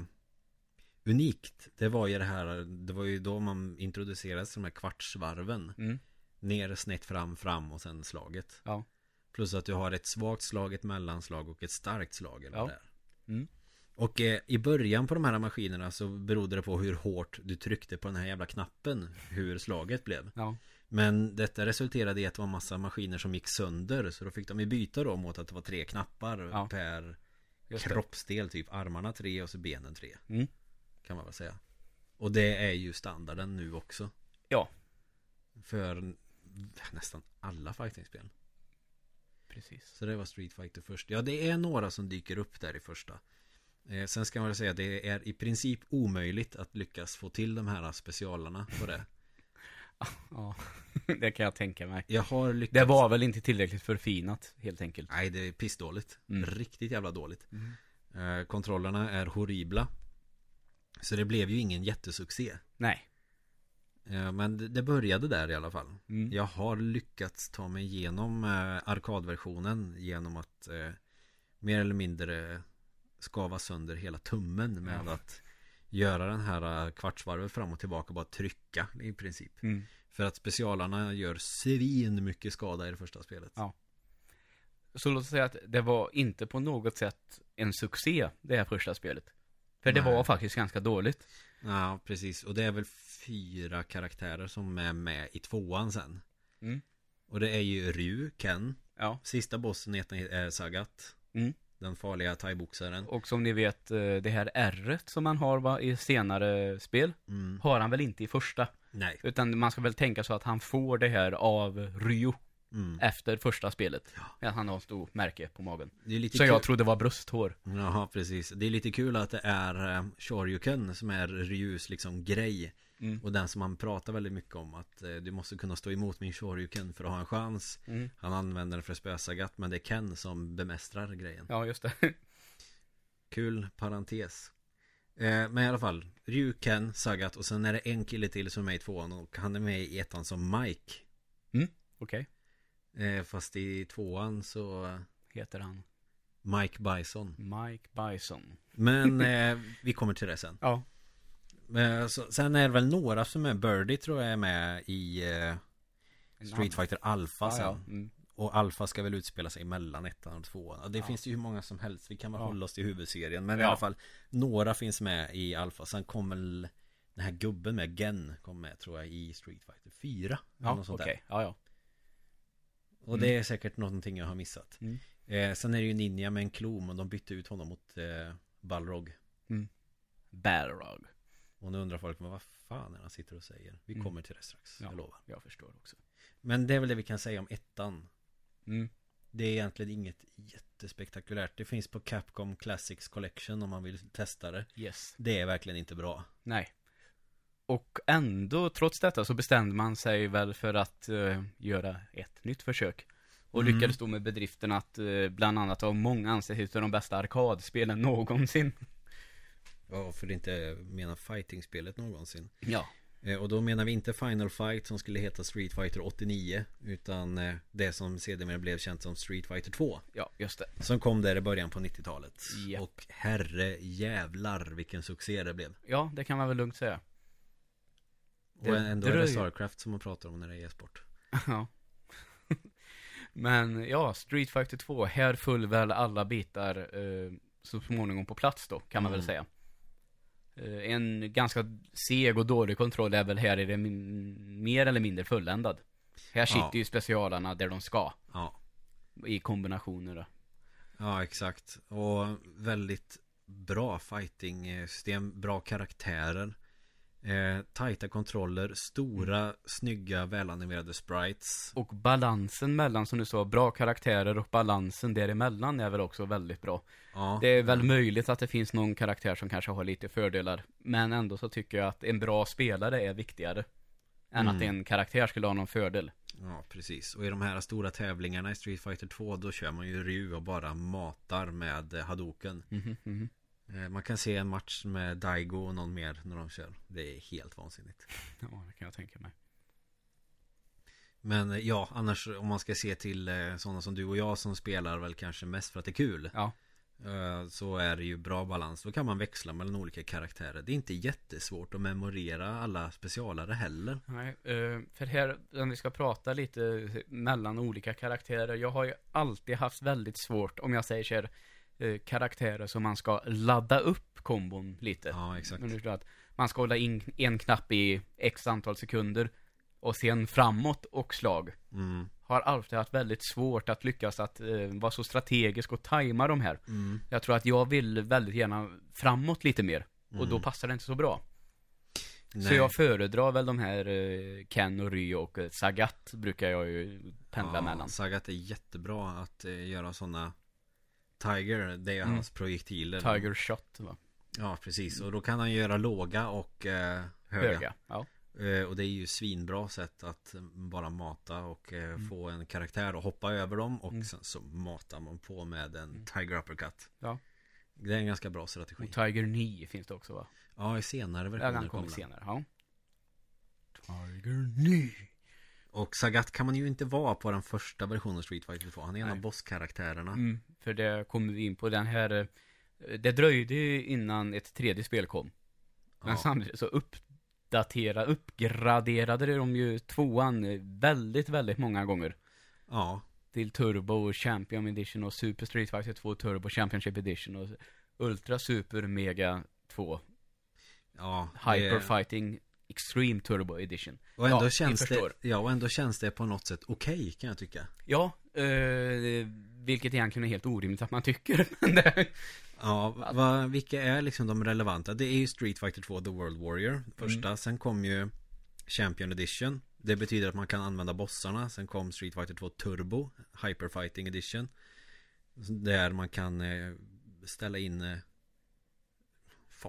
Speaker 1: unikt. Det var ju det här, det var ju då man introducerades till de här kvartsvarven.
Speaker 2: Mm.
Speaker 1: Ner, snett, fram, fram och sen slaget.
Speaker 2: Ja.
Speaker 1: Plus att du har ett svagt slag, ett mellanslag och ett starkt slag. Eller
Speaker 2: Ja.
Speaker 1: vad det är.
Speaker 2: Mm.
Speaker 1: Och eh, i början på de här maskinerna så berodde det på hur hårt du tryckte på den här jävla knappen. Hur slaget blev.
Speaker 2: Ja.
Speaker 1: Men detta resulterade i att det var massa maskiner som gick sönder. Så då fick de ju byta då mot att det var tre knappar
Speaker 2: Ja.
Speaker 1: per kroppsdel. Typ armarna tre och så benen tre.
Speaker 2: Mm.
Speaker 1: Kan man väl säga. Och det är ju standarden nu också.
Speaker 2: Ja.
Speaker 1: För nästan alla fightingspel.
Speaker 2: Precis.
Speaker 1: Så det var Street Fighter först. Ja, det är några som dyker upp där i första. Eh, sen ska man väl säga att det är i princip omöjligt att lyckas få till de här specialarna på det.
Speaker 2: Ja, det kan jag tänka mig.
Speaker 1: Jag har lyckats
Speaker 2: Det var väl inte tillräckligt förfinat, helt enkelt.
Speaker 1: Nej, det är pissdåligt.
Speaker 2: Mm.
Speaker 1: Riktigt jävla dåligt.
Speaker 2: Mm.
Speaker 1: Eh, kontrollerna är horribla. Så det blev ju ingen jättesuccé.
Speaker 2: Nej.
Speaker 1: Eh, men det- började där i alla fall.
Speaker 2: Mm.
Speaker 1: Jag har lyckats ta mig igenom eh, arkadversionen genom att mer eller mindre skava sönder hela tummen med
Speaker 2: Ja.
Speaker 1: att göra den här eh, kvartsvarvet fram och tillbaka och bara trycka i princip.
Speaker 2: Mm.
Speaker 1: För att specialarna gör svin mycket skada i det första spelet.
Speaker 2: Ja. Så låt oss säga att det var inte på något sätt en succé, det här första spelet. För det
Speaker 1: Nej.
Speaker 2: var faktiskt ganska dåligt.
Speaker 1: Ja, precis. Och det är väl fyra karaktärer som är med i tvåan sen.
Speaker 2: Mm.
Speaker 1: Och det är ju Ryu, Ken.
Speaker 2: Ja.
Speaker 1: Sista bossen heter är Sagat.
Speaker 2: Mm.
Speaker 1: Den farliga thaiboxaren.
Speaker 2: Och som ni vet, eh, det här r som man har va, i senare spel,
Speaker 1: Mm.
Speaker 2: har han väl inte i första.
Speaker 1: Nej.
Speaker 2: Utan man ska väl tänka så att han får det här av Ryo
Speaker 1: Mm.
Speaker 2: efter första spelet. Ja. Han har ett stort märke på magen. Så
Speaker 1: kul.
Speaker 2: jag trodde det var brösthår.
Speaker 1: Jaha, precis. Det är lite kul att det är eh, Shoryuken som är Ryus liksom grej.
Speaker 2: Mm.
Speaker 1: Och den som han pratar väldigt mycket om att eh, du måste kunna stå emot min Shoryuken för att ha en chans.
Speaker 2: Mm.
Speaker 1: Han använder den för att spöa Sagat men det är Ken som bemästrar grejen.
Speaker 2: Ja, just det.
Speaker 1: Kul parentes. Eh, men i alla fall, Ryu, Ken, Sagat och sen är det en kille till som är med i tvåan och han är med i ettan som Mike.
Speaker 2: Okej.
Speaker 1: Eh, fast i tvåan så
Speaker 2: Heter han
Speaker 1: Mike Bison.
Speaker 2: Mike Bison.
Speaker 1: Men eh, vi kommer till det sen.
Speaker 2: Ja.
Speaker 1: Så, sen är det väl några som är Birdie tror jag är med i eh, Street Fighter Alpha
Speaker 2: Ja,
Speaker 1: sen.
Speaker 2: ja. Mm.
Speaker 1: Och Alpha ska väl utspela sig mellan ettan och tvåan. Ja, Det
Speaker 2: Ja.
Speaker 1: finns ju hur många som helst. Vi kan väl
Speaker 2: Ja.
Speaker 1: hålla oss till huvudserien. Men i
Speaker 2: Ja.
Speaker 1: alla fall, några finns med i Alpha. Sen kommer väl den här gubben med Gen kom med tror jag i Street Fighter 4. eller
Speaker 2: Ja, okej. Ja, ja.
Speaker 1: där. Och det är säkert någonting jag har missat.
Speaker 2: Mm.
Speaker 1: Eh, sen är det ju Ninja med en klo, men de bytte ut honom mot eh, Balrog.
Speaker 2: Balrog.
Speaker 1: Och nu undrar folk, men vad fan är han sitter och säger? Vi
Speaker 2: Mm.
Speaker 1: kommer till det strax,
Speaker 2: Ja.
Speaker 1: jag lovar.
Speaker 2: Jag förstår också.
Speaker 1: Men det är väl det vi kan säga om ettan.
Speaker 2: Mm.
Speaker 1: Det är egentligen inget jättespektakulärt. Det finns på Capcom Classics Collection om man vill testa det.
Speaker 2: Yes.
Speaker 1: Det är verkligen inte bra.
Speaker 2: Nej. Och ändå, trots detta, så bestämde man sig väl för att eh, göra ett nytt försök. Och
Speaker 1: Mm.
Speaker 2: lyckades då med bedriften att eh, bland annat av många anses ett av de bästa arkadspelen någonsin.
Speaker 1: Ja, för inte mena fighting-spelet någonsin.
Speaker 2: Ja.
Speaker 1: Eh, Och då menar vi inte Final Fight som skulle heta Street Fighter 89 Utan eh, det som sedermera blev känt som Street Fighter 2
Speaker 2: Ja, just det.
Speaker 1: Som kom där i början på 90-talet
Speaker 2: Japp.
Speaker 1: Och herre jävlar vilken succé det blev
Speaker 2: Ja, det kan man väl lugnt säga. Det
Speaker 1: Och ändå är det. Starcraft som man pratar om när det är e-sport
Speaker 2: Ja. Men ja, Street Fighter 2, här föll väl alla bitar eh, så småningom på plats då, kan man väl
Speaker 1: Mm.
Speaker 2: säga. Eh, en ganska seg och dålig kontroll är väl här är det mer eller mindre fulländad. Här sitter
Speaker 1: Ja.
Speaker 2: ju specialarna där de ska,
Speaker 1: Ja,
Speaker 2: i kombinationer då.
Speaker 1: ja exakt Och väldigt bra fighting-system Bra karaktärer eh, Tajta kontroller Stora,
Speaker 2: Mm.
Speaker 1: snygga, välanimerade sprites
Speaker 2: Och balansen mellan, som du sa, bra karaktärer och balansen däremellan är väl också väldigt bra.
Speaker 1: Ja,
Speaker 2: Det är väl möjligt att det finns någon karaktär som kanske har lite fördelar. Men ändå så tycker jag att en bra spelare är viktigare. Än
Speaker 1: Mm.
Speaker 2: att en karaktär skulle ha någon fördel.
Speaker 1: Ja, precis. Och i de här stora tävlingarna i Street Fighter 2 då kör man ju Ryu och bara matar med eh, Hadoken.
Speaker 2: Mhm, mhm.
Speaker 1: Eh, Man kan se en match med Daigo och någon mer när de kör. Det är helt vansinnigt.
Speaker 2: Ja, det kan jag tänka mig.
Speaker 1: Men eh, ja, annars om man ska se till eh, sådana som du och jag som spelar väl kanske mest för att det är kul.
Speaker 2: Ja.
Speaker 1: Så är det ju bra balans. Då kan man växla mellan olika karaktärer. Det är inte jättesvårt att memorera alla specialare heller.
Speaker 2: Nej, för här, om vi ska prata lite mellan olika karaktärer. Jag har ju alltid haft väldigt svårt, om jag säger så här, eh, karaktärer som man ska ladda upp kombon lite.
Speaker 1: Ja, exakt.
Speaker 2: Men du förstår att man ska hålla in en knapp i x antal sekunder och sen framåt och slag.
Speaker 1: Mm.
Speaker 2: Har alltid haft väldigt svårt att lyckas att eh, vara så strategisk och tajma de här.
Speaker 1: Mm.
Speaker 2: Jag tror att jag vill väldigt gärna framåt lite mer. Och då
Speaker 1: Mm.
Speaker 2: passar det inte så bra. Så
Speaker 1: Nej.
Speaker 2: jag föredrar väl de här eh, Ken och Ry och eh, Sagat brukar jag ju pendla mellan.
Speaker 1: Sagat är jättebra att eh, göra sådana Tiger, det är
Speaker 2: Mm.
Speaker 1: hans projektiler
Speaker 2: Tiger Shot va?
Speaker 1: Ja precis, och då kan han göra låga och eh, höga.
Speaker 2: Höga. Ja.
Speaker 1: Eh, Och det är ju svinbra sätt att bara mata och eh, få en karaktär och hoppa över dem och
Speaker 2: Mm.
Speaker 1: sen så matar man på med en
Speaker 2: Mm.
Speaker 1: Tiger Uppercut.
Speaker 2: Ja.
Speaker 1: Det är en ganska bra strategi.
Speaker 2: Och Tiger 9 finns det också va?
Speaker 1: Ja, i senare
Speaker 2: Ja,
Speaker 1: versioner
Speaker 2: den kommer senare, ja. Tiger 9.
Speaker 1: Och Sagat kan man ju inte vara på den första versionen av Street Fighter 2. Han är en av
Speaker 2: Nej.
Speaker 1: bosskaraktärerna.
Speaker 2: Mm, för det kommer vi in på den här eh, Det dröjde ju innan ett tredje spel kom Men
Speaker 1: Ja.
Speaker 2: samtidigt så uppdatera, uppgraderade de ju tvåan väldigt, väldigt många gånger
Speaker 1: ja,
Speaker 2: Till Turbo Champion Edition och Super Street Fighter 2 Turbo Championship Edition och Ultra Super Mega 2
Speaker 1: ja.
Speaker 2: Hyper Fighting Extreme Turbo Edition
Speaker 1: Och ändå
Speaker 2: Ja,
Speaker 1: känns det, ja, och ändå känns det på något sätt okej kan jag tycka.
Speaker 2: Ja, eh, vilket egentligen är helt orimligt att man tycker
Speaker 1: Ja, va, vilka är liksom de relevanta? Det är ju Street Fighter 2 The World Warrior Första,
Speaker 2: Mm.
Speaker 1: sen kom ju Champion Edition Det betyder att man kan använda bossarna Sen kom Street Fighter 2 Turbo Hyper Fighting Edition Där man kan eh, ställa in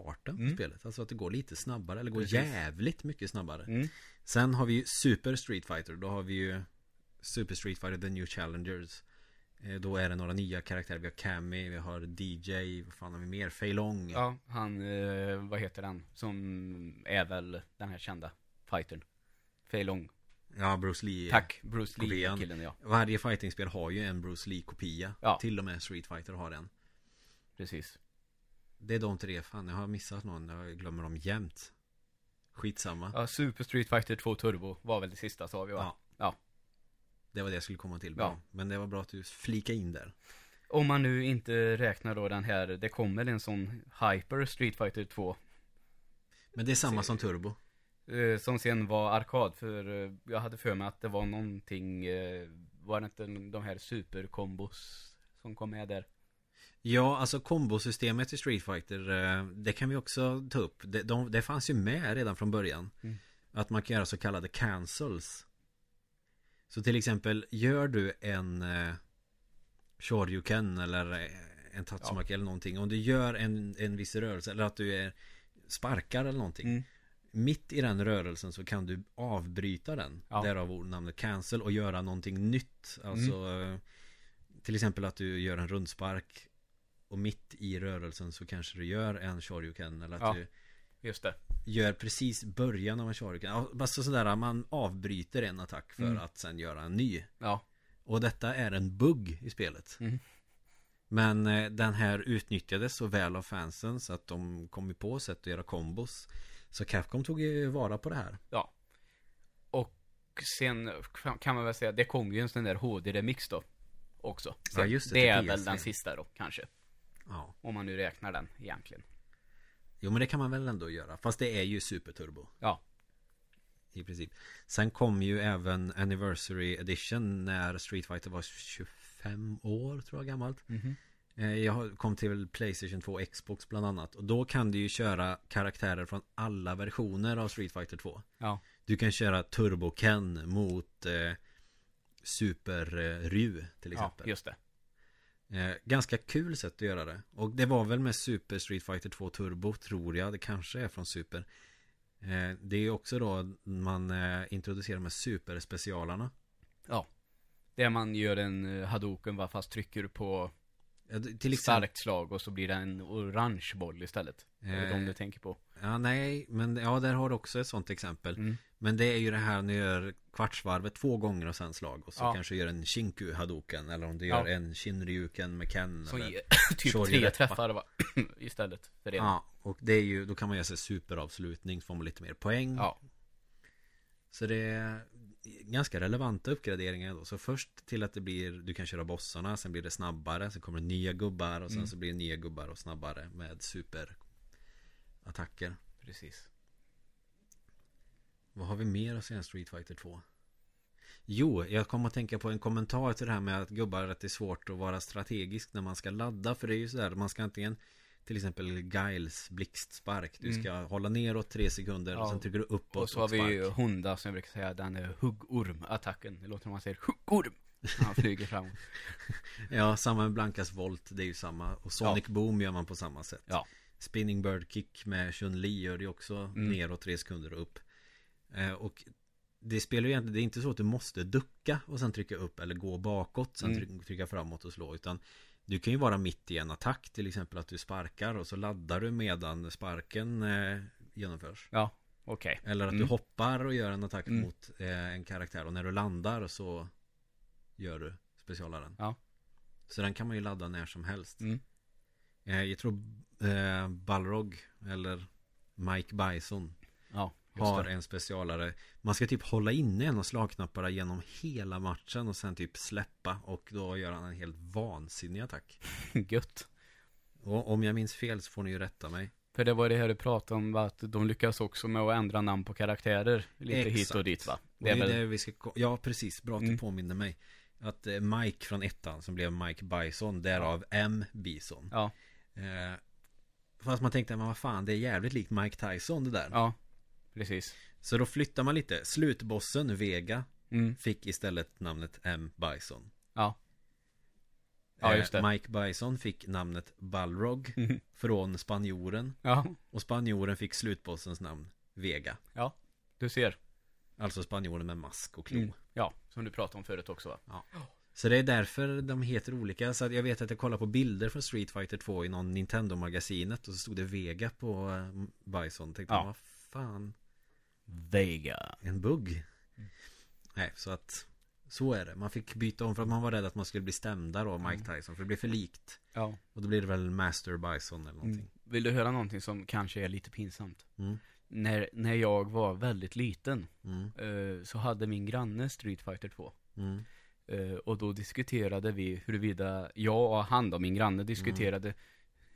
Speaker 1: farten på
Speaker 2: Mm.
Speaker 1: spelet Alltså att det går lite snabbare Eller går
Speaker 2: Precis.
Speaker 1: jävligt mycket snabbare
Speaker 2: mm,
Speaker 1: Sen har vi ju Super Street Fighter Då har vi ju Super Street Fighter The New Challengers Eh, Då är det några nya karaktärer Vi har Cammy, vi har DJ Vad fan har vi mer? Fei Long
Speaker 2: Ja, han, eh, vad heter han? Som är väl den här kända fightern. Fei Long.
Speaker 1: Ja, Bruce Lee
Speaker 2: Tack, Bruce. Lee-killen ja.
Speaker 1: Varje fightingspel har ju en Bruce Lee kopia
Speaker 2: Ja.
Speaker 1: Till och med Street Fighter har en
Speaker 2: Precis.
Speaker 1: Det är de tre, fan jag har missat någon Jag glömmer dem jämt Skitsamma
Speaker 2: Ja, Super Street Fighter 2 Turbo var väl det sista sa vi va?
Speaker 1: Ja.
Speaker 2: Ja.
Speaker 1: Det var det jag skulle komma till
Speaker 2: Ja.
Speaker 1: bra. Men det var bra att du flika in där
Speaker 2: Om man nu inte räknar då den här, det kom väl en sån Hyper Street Fighter 2.
Speaker 1: Men det är samma som Turbo
Speaker 2: Eh, som sen var arkad, för eh, jag hade för mig att det var någonting, eh, var det inte de här superkombos som kom med där?
Speaker 1: Ja, alltså kombosystemet i Street Fighter eh, Det kan vi också ta upp. Det, de, det fanns ju med redan från början.
Speaker 2: Mm.
Speaker 1: Att man kan göra så kallade cancels. Så till exempel Gör du en eh, Shoryuken eller eh, En Tatsumaki eller någonting. Om du gör en, en viss rörelse Eller att du är Sparkar eller någonting.
Speaker 2: Mm.
Speaker 1: Mitt i den rörelsen så kan du avbryta den.
Speaker 2: Ja.
Speaker 1: Därav ordnamnet cancel och göra någonting nytt. Alltså eh, Till exempel att du gör en rundspark Och mitt i rörelsen så kanske du gör en shoryuken Eller att
Speaker 2: Ja.
Speaker 1: du
Speaker 2: Just det.
Speaker 1: gör precis början av en shoryuken Alltså sådär, man avbryter en attack för
Speaker 2: Mm.
Speaker 1: att sen göra en ny
Speaker 2: Ja.
Speaker 1: Och detta är en bugg i spelet
Speaker 2: Mm.
Speaker 1: Men eh, den här utnyttjades så väl av fansen så att de kom på sätt att göra kombos Så Capcom tog ju vara på det här
Speaker 2: Ja. Och sen kan man väl säga, det kom ju en sån där HD-remix då. Också.
Speaker 1: Ja, just det,
Speaker 2: det är väl
Speaker 1: PS3.
Speaker 2: den sista då, kanske.
Speaker 1: Ja
Speaker 2: Om man nu räknar den egentligen.
Speaker 1: Jo men det kan man väl ändå göra Fast det är ju Super Turbo
Speaker 2: Ja.
Speaker 1: I princip Sen kom ju även Anniversary Edition När Street Fighter var 25 år tror jag gammalt
Speaker 2: Mhm.
Speaker 1: Eh, Jag kom till Playstation 2 och Xbox bland annat Och då kan du ju köra karaktärer från alla versioner av Street Fighter 2
Speaker 2: Ja.
Speaker 1: Du kan köra Turbo Ken mot eh, Super eh, Ryu till
Speaker 2: Ja,
Speaker 1: exempel
Speaker 2: just det
Speaker 1: eh, Ganska kul sätt att göra det. Och det var väl med Super Street Fighter 2 Turbo tror jag. Det kanske är från Super. Eh, Det är också då man eh, introducerar med Super specialarna
Speaker 2: Ja. Där man gör en eh, Hadoken va, fast trycker på
Speaker 1: ja, Till exempel
Speaker 2: starkt slag och så blir det en orange boll istället. Är det
Speaker 1: Eh,
Speaker 2: de du tänker på?
Speaker 1: Ja nej men ja där har du också ett sånt exempel
Speaker 2: Mm.
Speaker 1: Men det är ju det här när du gör kvartsvarvet två gånger och sen slag Och så
Speaker 2: Ja.
Speaker 1: kanske gör en Shinku Hadoken Eller om du
Speaker 2: Ja.
Speaker 1: gör en Shinryuken med Ken
Speaker 2: Så
Speaker 1: eller...
Speaker 2: typ tre träffar va? Istället för en.
Speaker 1: Ja, och det är ju, då kan man göra sig superavslutning så får man lite mer poäng
Speaker 2: Ja.
Speaker 1: Så det ganska relevanta uppgraderingar då Så först till att det blir, du kan köra bossarna Sen blir det snabbare, sen kommer det nya gubbar Och sen
Speaker 2: Mm.
Speaker 1: så blir det nya gubbar och snabbare med superattacker
Speaker 2: Precis.
Speaker 1: Vad har vi mer att säga Street Fighter 2? Jo, jag kommer att tänka på en kommentar till det här med att gubbar att det är svårt att vara strategisk när man ska ladda För det är ju sådär, man ska antingen till exempel Giles blixtspark Du
Speaker 2: Mm.
Speaker 1: ska hålla neråt tre sekunder och
Speaker 2: Ja.
Speaker 1: sen trycker du uppåt
Speaker 2: Och så har vi
Speaker 1: spark.
Speaker 2: ju Honda som jag brukar säga, den är huggorm-attacken. Det låter som man säger huggorm. Han flyger framåt.
Speaker 1: Ja, samma med Blankas volt, det är ju samma Och Sonic Boom gör man på samma sätt
Speaker 2: Ja.
Speaker 1: Spinning Bird Kick med Chun-Li gör det också
Speaker 2: Mm.
Speaker 1: neråt tre sekunder och upp Eh, och det spelar ju egentligen, det är inte så att du måste ducka och sen trycka upp eller gå bakåt, sen
Speaker 2: Mm.
Speaker 1: trycka framåt och slå, utan du kan ju vara mitt i en attack, till exempel att du sparkar och så laddar du medan sparken eh, genomförs.
Speaker 2: Ja, okej.
Speaker 1: Eller att du
Speaker 2: Mm.
Speaker 1: hoppar och gör en attack
Speaker 2: Mm.
Speaker 1: mot eh, en karaktär och när du landar så gör du specialaren.
Speaker 2: Ja.
Speaker 1: Så den kan man ju ladda när som helst.
Speaker 2: Mm.
Speaker 1: Eh, jag tror eh, Balrog eller Mike Bison
Speaker 2: Ja,
Speaker 1: har
Speaker 2: det.
Speaker 1: en specialare. Man ska typ hålla inne en av slagknapparna genom hela matchen och sen typ släppa och då gör han en helt vansinnig attack.
Speaker 2: Gött.
Speaker 1: Och om jag minns fel så får ni ju rätta mig.
Speaker 2: För det var det här du pratade om, att de lyckas också med att ändra namn på karaktärer. Lite hit
Speaker 1: Exakt.
Speaker 2: och dit va?
Speaker 1: Och
Speaker 2: Det är väl,
Speaker 1: det vi ska, ja precis, bra att du
Speaker 2: Mm.
Speaker 1: påminner mig. Att eh, Mike från ettan som blev Mike Bison, därav M Bison.
Speaker 2: ja,
Speaker 1: Eh, fast man tänkte, men vad fan, det är jävligt likt Mike Tyson det där.
Speaker 2: ja, precis.
Speaker 1: Så då flyttar man lite. Slutbossen Vega
Speaker 2: Mm,
Speaker 1: fick istället namnet M Bison.
Speaker 2: ja. Ja, just det.
Speaker 1: Eh, Mike Bison fick namnet Balrog
Speaker 2: Mhm.
Speaker 1: från spanjoren.
Speaker 2: Ja,
Speaker 1: Och spanjoren fick slutbossens namn Vega.
Speaker 2: ja. Du ser.
Speaker 1: Alltså spanjoren med mask och klo.
Speaker 2: Mm. Ja, som du pratade om förut också va?
Speaker 1: Så det är därför de heter olika. Så jag vet att jag kollade på bilder från Street Fighter 2 i någon Nintendo-magasinet och så stod det Vega på eh, Bison. Tänkte
Speaker 2: Ja.
Speaker 1: ja. vad fan,
Speaker 2: Vega.
Speaker 1: en bugg? Nej, så att så är det. Man fick byta om för att man var rädd att man skulle bli stämda då, Mike Tyson. För det blev för likt.
Speaker 2: Ja.
Speaker 1: Och då blir det väl Master Bison eller någonting.
Speaker 2: Mm. Vill du höra någonting som kanske är lite pinsamt?
Speaker 1: Mm.
Speaker 2: När, när jag var väldigt liten
Speaker 1: Mm.
Speaker 2: eh, så hade min granne Street Fighter 2.
Speaker 1: Mm.
Speaker 2: Eh, och då diskuterade vi huruvida, jag och han då, min granne diskuterade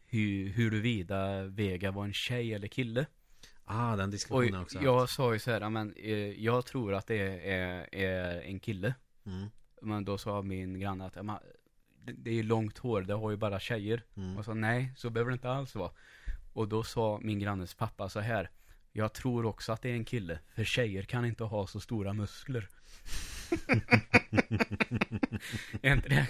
Speaker 2: hu, huruvida Vega var en tjej eller kille.
Speaker 1: Ah, den diskussionen också
Speaker 2: jag sa ju så här, "Ja, men eh, jag tror att det är, är en kille.
Speaker 1: Mm.
Speaker 2: Men då sa min granne att, "Ja, men, det, det är ju långt hår, det har ju bara tjejer.
Speaker 1: Mm.
Speaker 2: Och sa nej, så behöver det inte alls vara. Och då sa min grannes pappa så här. Jag tror också att det är en kille, för tjejer kan inte ha så stora muskler. är inte det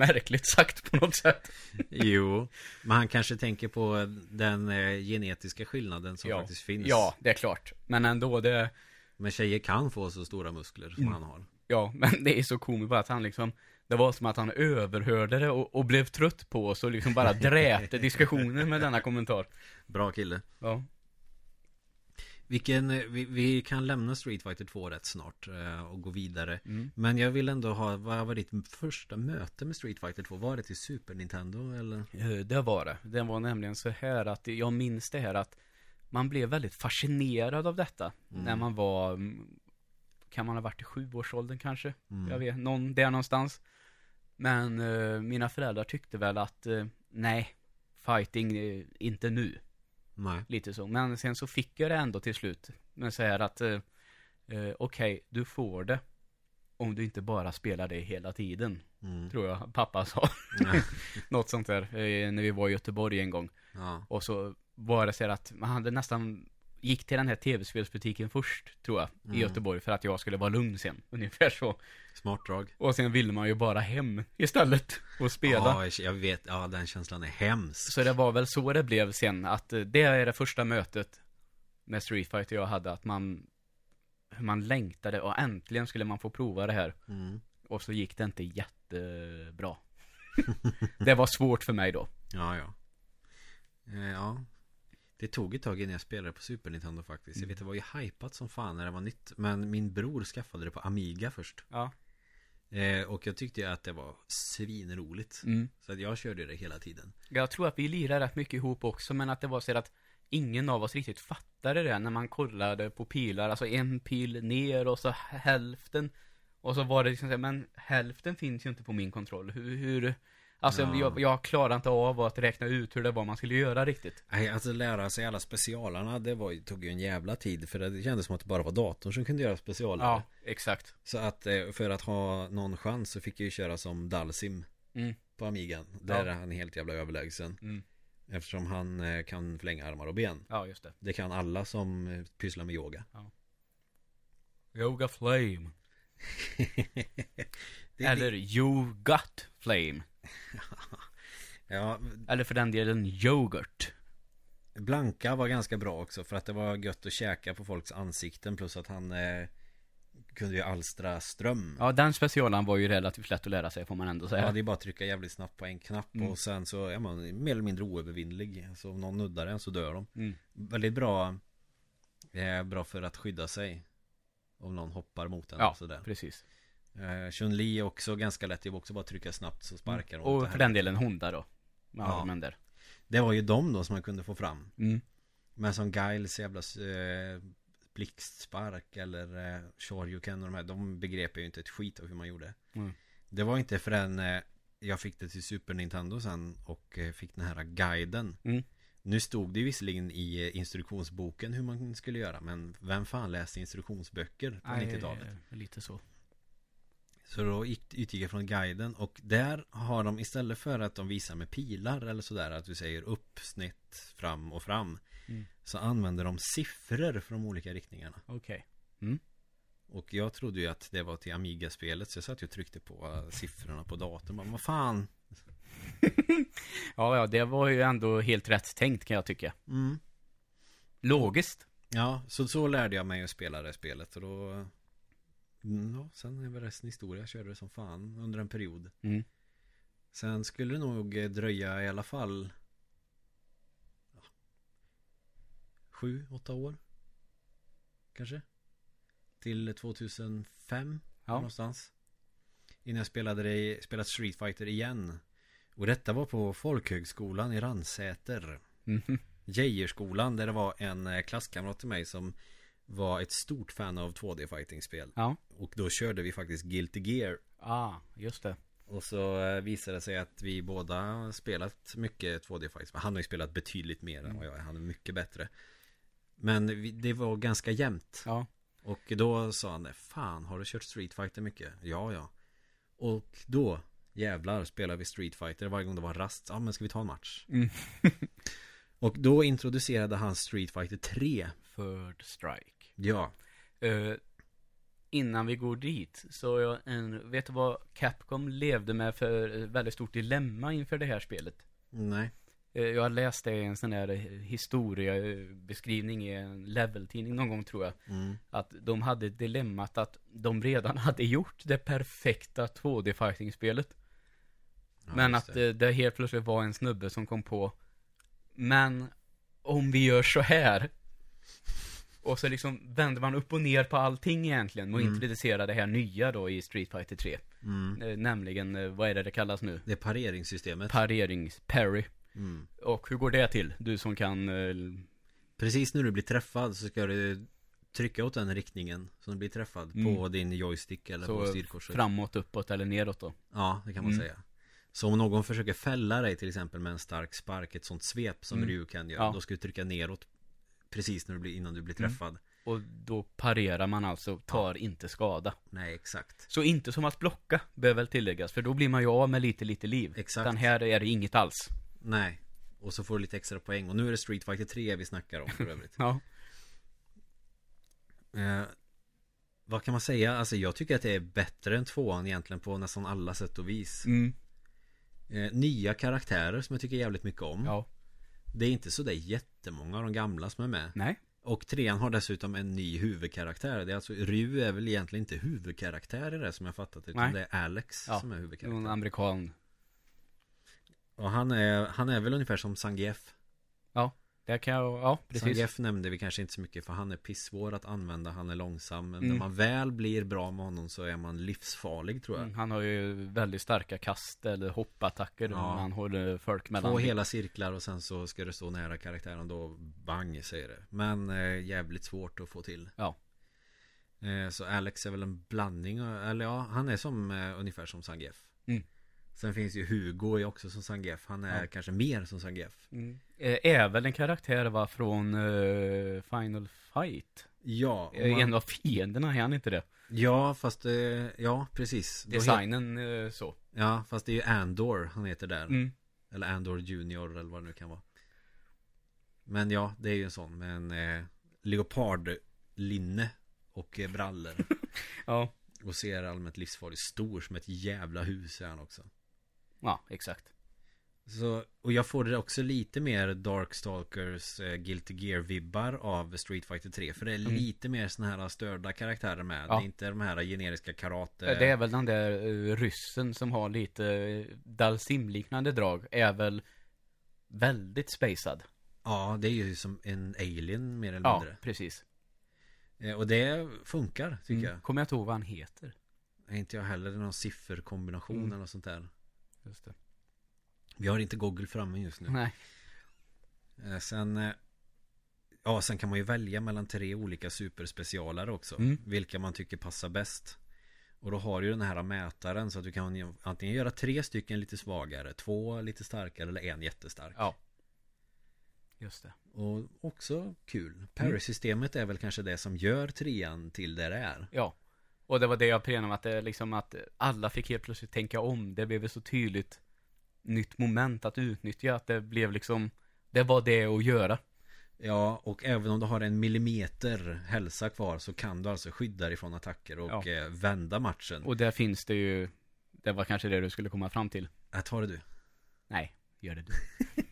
Speaker 2: märkligt sagt på något sätt?
Speaker 1: Jo, men han kanske tänker på den eh, genetiska skillnaden som
Speaker 2: ja.
Speaker 1: faktiskt finns.
Speaker 2: Ja, det är klart. Men ändå, det,
Speaker 1: Men tjejer kan få så stora muskler som
Speaker 2: Mm.
Speaker 1: han har.
Speaker 2: ja, men det är så komiskt att han liksom det var som att han överhörde det och, och blev trött på oss och liksom bara dräpte diskussionen med denna kommentar.
Speaker 1: Bra kille.
Speaker 2: Ja.
Speaker 1: Vilken, eh, vi, vi kan lämna Street Fighter 2 rätt snart eh, och gå vidare.
Speaker 2: Mm.
Speaker 1: Men jag vill ändå ha, vad var ditt första möte med Street Fighter 2? Var det till Super Nintendo eller?
Speaker 2: Eh, Det var det. Det var nämligen så här att jag minns det här att man blev väldigt fascinerad av detta
Speaker 1: Mm.
Speaker 2: när man var, mm, kan man ha varit i sjuårsåldern kanske?
Speaker 1: Mm.
Speaker 2: Jag vet, någon, där någonstans. Men mina föräldrar tyckte väl att, nej, fighting, inte nu.
Speaker 1: Nej.
Speaker 2: Lite så. Men sen så fick jag det ändå till slut. Men så här att, eh, eh, okej, du får det. Om du inte bara spelar det hela tiden.
Speaker 1: Mm.
Speaker 2: Tror jag pappa sa.
Speaker 1: Ja.
Speaker 2: Något sånt där. Eh, när vi var i Göteborg en gång.
Speaker 1: ja.
Speaker 2: Och så var det så här att man hade nästan Gick till den här tv-spelsbutiken först, tror jag,
Speaker 1: Mm.
Speaker 2: i Göteborg för att jag skulle vara lugn sen. Ungefär så.
Speaker 1: Smart drag.
Speaker 2: Och sen ville man ju bara hem istället och spela.
Speaker 1: Ja, jag vet. Ja, den känslan är hemsk.
Speaker 2: Så det var väl så det blev sen, att eh, det är det första mötet med Street Fighter jag hade, att man man längtade och äntligen skulle man få prova det här.
Speaker 1: Mm.
Speaker 2: Och så gick det inte jättebra. det var svårt för mig då.
Speaker 1: Ja, ja. Eh, ja. Det tog ett tag innan jag spelade på Super Nintendo faktiskt. Jag vet det var ju hypat som fan när det var nytt. Men min bror skaffade det på Amiga först.
Speaker 2: Ja.
Speaker 1: Eh, och jag tyckte att det var svinroligt.
Speaker 2: Mm.
Speaker 1: Så att jag körde det hela tiden.
Speaker 2: Jag tror att vi lirade rätt mycket ihop också, men att det var så att ingen av oss riktigt fattade det när man kollade på pilar, alltså en pil ner och så hälften. Och så var det liksom så här, men hälften finns ju inte på min kontroll. Hur, hur alltså
Speaker 1: Ja.
Speaker 2: jag, jag klarar inte av att räkna ut hur det var man skulle göra riktigt.
Speaker 1: Nej, alltså lära sig alla specialarna, det var, tog ju en jävla tid. För det kändes som att det bara var datorn som kunde göra specialare.
Speaker 2: Ja, exakt.
Speaker 1: Så att eh, för att ha någon chans så fick jag ju köra som Dalsim
Speaker 2: Mm.
Speaker 1: på Amigan. Där
Speaker 2: Ja.
Speaker 1: är han helt jävla överlägsen.
Speaker 2: Mm.
Speaker 1: Eftersom han eh, kan förlänga armar och ben.
Speaker 2: Ja, just det.
Speaker 1: Det kan alla som eh, pysslar med yoga.
Speaker 2: Yoga Flame. Eller You Got Flame.
Speaker 1: Ja,
Speaker 2: Eller för den delen yoghurt.
Speaker 1: Blanka var ganska bra också för att det var gött att käka på folks ansikten plus att han eh, kunde ju alstra ström.
Speaker 2: Ja, den specialen var ju relativt lätt att lära sig får man ändå säga.
Speaker 1: Ja, det är bara att trycka jävligt snabbt på en knapp
Speaker 2: Mm.
Speaker 1: och sen så är man mer eller mindre oövervinnlig. Så om någon nuddar en så dör de.
Speaker 2: Mm.
Speaker 1: Väldigt bra. Eh, bra för att skydda sig. Om någon hoppar mot en
Speaker 2: Ja,
Speaker 1: sådär.
Speaker 2: precis.
Speaker 1: Eh, Chun-Li är också ganska lätt. Det var också bara att trycka snabbt så sparkar de.
Speaker 2: Och för den delen Honda då. Med
Speaker 1: Ja.
Speaker 2: armen där.
Speaker 1: Det var ju de då som man kunde få fram.
Speaker 2: Mm.
Speaker 1: Men som Giles jävla eh, blixtspark eller eh, Shoryuken och de här. De begrep ju inte ett skit av hur man gjorde.
Speaker 2: Mm.
Speaker 1: Det var inte förrän eh, jag fick det till Super Nintendo sen och eh, fick den här guiden.
Speaker 2: Mm.
Speaker 1: Nu stod det visserligen i eh, instruktionsboken hur man skulle göra. Men vem fan läste instruktionsböcker på 90-talet?
Speaker 2: eh, lite så.
Speaker 1: Så då gick- utgick jag från guiden och där har de istället för att de visar med pilar eller sådär att du säger upp, snett, fram och fram
Speaker 2: Mm.
Speaker 1: Så använder de siffror för de olika riktningarna
Speaker 2: Okej.
Speaker 1: Och jag trodde ju att det var till Amiga-spelet så jag satt ju och tryckte på siffrorna på datorn Men vad fan
Speaker 2: Ja, ja, det var ju ändå helt rätt tänkt kan jag tycka.
Speaker 1: mm.
Speaker 2: Logiskt.
Speaker 1: Ja, så så lärde jag mig att spela det spelet och då mm, Ja, sen är väl resten historia. Jag körde det som fan under en period.
Speaker 2: Mm.
Speaker 1: Sen skulle det nog eh, dröja i alla fall ja, Sju, åtta år. Kanske. Till 2005
Speaker 2: Ja.
Speaker 1: Någonstans. Innan jag spelade det, spelat Street Fighter igen. Och detta var på Folkhögskolan i Ransäter
Speaker 2: Mhm.
Speaker 1: Geijerskolan där det var en eh, klasskamrat till mig som var ett stort fan av 2D fightingspel
Speaker 2: Ja.
Speaker 1: Och då körde vi faktiskt Guilty Gear
Speaker 2: Ah, just det.
Speaker 1: och så eh, visade det sig att vi båda spelat mycket 2D fights Han har ju spelat betydligt mer än vad jag Han är mycket bättre Men vi, det var ganska jämnt
Speaker 2: Ja.
Speaker 1: Och då sa han Fan, har du kört Street Fighter mycket? Ja, ja Och då Jävlar spelar vi Street Fighter varje gång det var rast Ja men ska vi ta en match?
Speaker 2: Mm.
Speaker 1: Och då introducerade han Street Fighter 3
Speaker 2: Third strike.
Speaker 1: Ja
Speaker 2: Eh, innan vi går dit, så jag en, vet du vad Capcom levde med för eh, väldigt stort dilemma inför det här spelet?
Speaker 1: Nej
Speaker 2: Eh, jag har läst det i en sån här historiebeskrivning i en leveltidning någon gång tror jag.
Speaker 1: mm.
Speaker 2: Att de hade dilemmat att de redan hade gjort det perfekta 2D fighting-spelet.
Speaker 1: ja,
Speaker 2: men
Speaker 1: just
Speaker 2: att
Speaker 1: det.
Speaker 2: det. det helt plötsligt var en snubbe som kom på Men om vi gör så här Och så liksom vände man upp och ner på allting egentligen och
Speaker 1: Mm.
Speaker 2: introducerade det här nya då i Street Fighter 3
Speaker 1: mm.
Speaker 2: eh, Nämligen, eh, vad är det det kallas nu?
Speaker 1: Det är pareringssystemet
Speaker 2: Parerings, parry
Speaker 1: mm.
Speaker 2: Och hur går det till? Du som kan eh,
Speaker 1: Precis när du blir träffad så ska du trycka åt den riktningen som du blir träffad
Speaker 2: Mm.
Speaker 1: på din joystick eller på
Speaker 2: så
Speaker 1: styrkorset.
Speaker 2: framåt, uppåt eller neråt då?
Speaker 1: Ja, det kan man
Speaker 2: Mm.
Speaker 1: säga. Så om någon försöker fälla dig till exempel med en stark spark, ett sånt svep som
Speaker 2: Mm.
Speaker 1: Ryu kan göra,
Speaker 2: Ja.
Speaker 1: då ska du trycka neråt precis när du blir, innan du blir
Speaker 2: Mm.
Speaker 1: träffad.
Speaker 2: Och då parerar man alltså, tar inte skada
Speaker 1: Nej, exakt.
Speaker 2: Så inte som att blocka, behöver väl tilläggas, för då blir man ju av med lite, lite liv
Speaker 1: Exakt.
Speaker 2: Utan här är det inget alls
Speaker 1: Nej. Och så får du lite extra poäng. Och nu är det Street Fighter 3 vi snackar om för övrigt.
Speaker 2: Ja
Speaker 1: eh, vad kan man säga? Alltså jag tycker att det är bättre än tvåan egentligen på nästan alla sätt och vis.
Speaker 2: mm.
Speaker 1: Eh, nya karaktärer som jag tycker jävligt mycket om.
Speaker 2: Ja
Speaker 1: Det är inte så där jättemånga av de gamla som är med.
Speaker 2: Nej
Speaker 1: Och trean har dessutom en ny huvudkaraktär. Det är alltså, Ryu är väl egentligen inte huvudkaraktär i det som jag fattat. Utan
Speaker 2: Nej.
Speaker 1: det är Alex
Speaker 2: Ja,
Speaker 1: som är
Speaker 2: Någon
Speaker 1: huvudkaraktär.
Speaker 2: amerikan
Speaker 1: Och han är, han är väl ungefär som Zangief.
Speaker 2: Det kan jag, ja precis
Speaker 1: Zangief nämnde vi kanske inte så mycket för han är pissvår att använda. Han är långsam. Men
Speaker 2: Mm.
Speaker 1: när man väl blir bra med honom så är man livsfarlig tror jag.
Speaker 2: Mm, Han har ju väldigt starka kast eller hoppattacker
Speaker 1: Ja.
Speaker 2: han håller folk mellan
Speaker 1: Två hela cirklar och sen så ska det stå nära karaktären då bang säger det. Men eh, jävligt svårt att få till.
Speaker 2: Ja.
Speaker 1: Eh, så Alex är väl en blandning, eller ja, han är som eh, ungefär som Zangief.
Speaker 2: Mm.
Speaker 1: Sen finns ju Hugo också som Zangief. Han är
Speaker 2: Ja.
Speaker 1: kanske mer som Zangief.
Speaker 2: mm. Eh, Är väl en karaktär va från eh, Final Fight?
Speaker 1: Ja,
Speaker 2: Eh,
Speaker 1: man,
Speaker 2: En av fienderna, är han inte det?
Speaker 1: ja fast ja precis. Het-
Speaker 2: Designen eh, så
Speaker 1: ja fast det är ju Andor han heter där.
Speaker 2: mm.
Speaker 1: Eller Andor Junior eller vad det nu kan vara. Men ja, det är ju en sån med en eh, leopardlinne och eh, brallor.
Speaker 2: Ja
Speaker 1: och ser allmänt livsfarligt stor som ett jävla hus är han också.
Speaker 2: Ja, exakt
Speaker 1: Så, och jag får det också lite mer Darkstalkers uh, Guilty Gear-vibbar av Street Fighter 3 För det är
Speaker 2: Mm.
Speaker 1: lite mer såna här störda karaktärer med
Speaker 2: Ja.
Speaker 1: Det är inte de här generiska karate
Speaker 2: Det är väl den där eh, ryssen som har lite uh, Dalsim-liknande drag. Är väl väldigt spacad.
Speaker 1: Ja, det är ju som en alien mer eller
Speaker 2: Ja,
Speaker 1: mindre
Speaker 2: precis.
Speaker 1: Eh, Och det funkar tycker
Speaker 2: Mm. Kommer jag inte ihåg vad han heter.
Speaker 1: jag Inte jag heller, det är någon sifferkombination
Speaker 2: Mm.
Speaker 1: eller något sånt där
Speaker 2: Just det.
Speaker 1: Vi har inte Google framme just nu
Speaker 2: Nej.
Speaker 1: Eh, Sen eh, Ja, sen kan man ju välja mellan tre olika superspecialare också
Speaker 2: Mm.
Speaker 1: Vilka man tycker passar bäst Och då har du den här mätaren så att du kan ju antingen göra tre stycken lite svagare Två lite starkare eller en jättestark
Speaker 2: Ja. Just det.
Speaker 1: Och också kul Parry-systemet är väl kanske det som gör trean till det det är
Speaker 2: Ja. Och det var det jag det liksom att alla fick helt plötsligt tänka om. Det blev ett så tydligt nytt moment att utnyttja. Att det blev liksom, det var det att göra.
Speaker 1: Ja, och även om du har en millimeter hälsa kvar så kan du alltså skydda dig från attacker och
Speaker 2: Ja.
Speaker 1: eh, vända matchen.
Speaker 2: Och där finns det ju, det var kanske det du skulle komma fram till.
Speaker 1: Äh, tar det du?
Speaker 2: Nej, gör det du.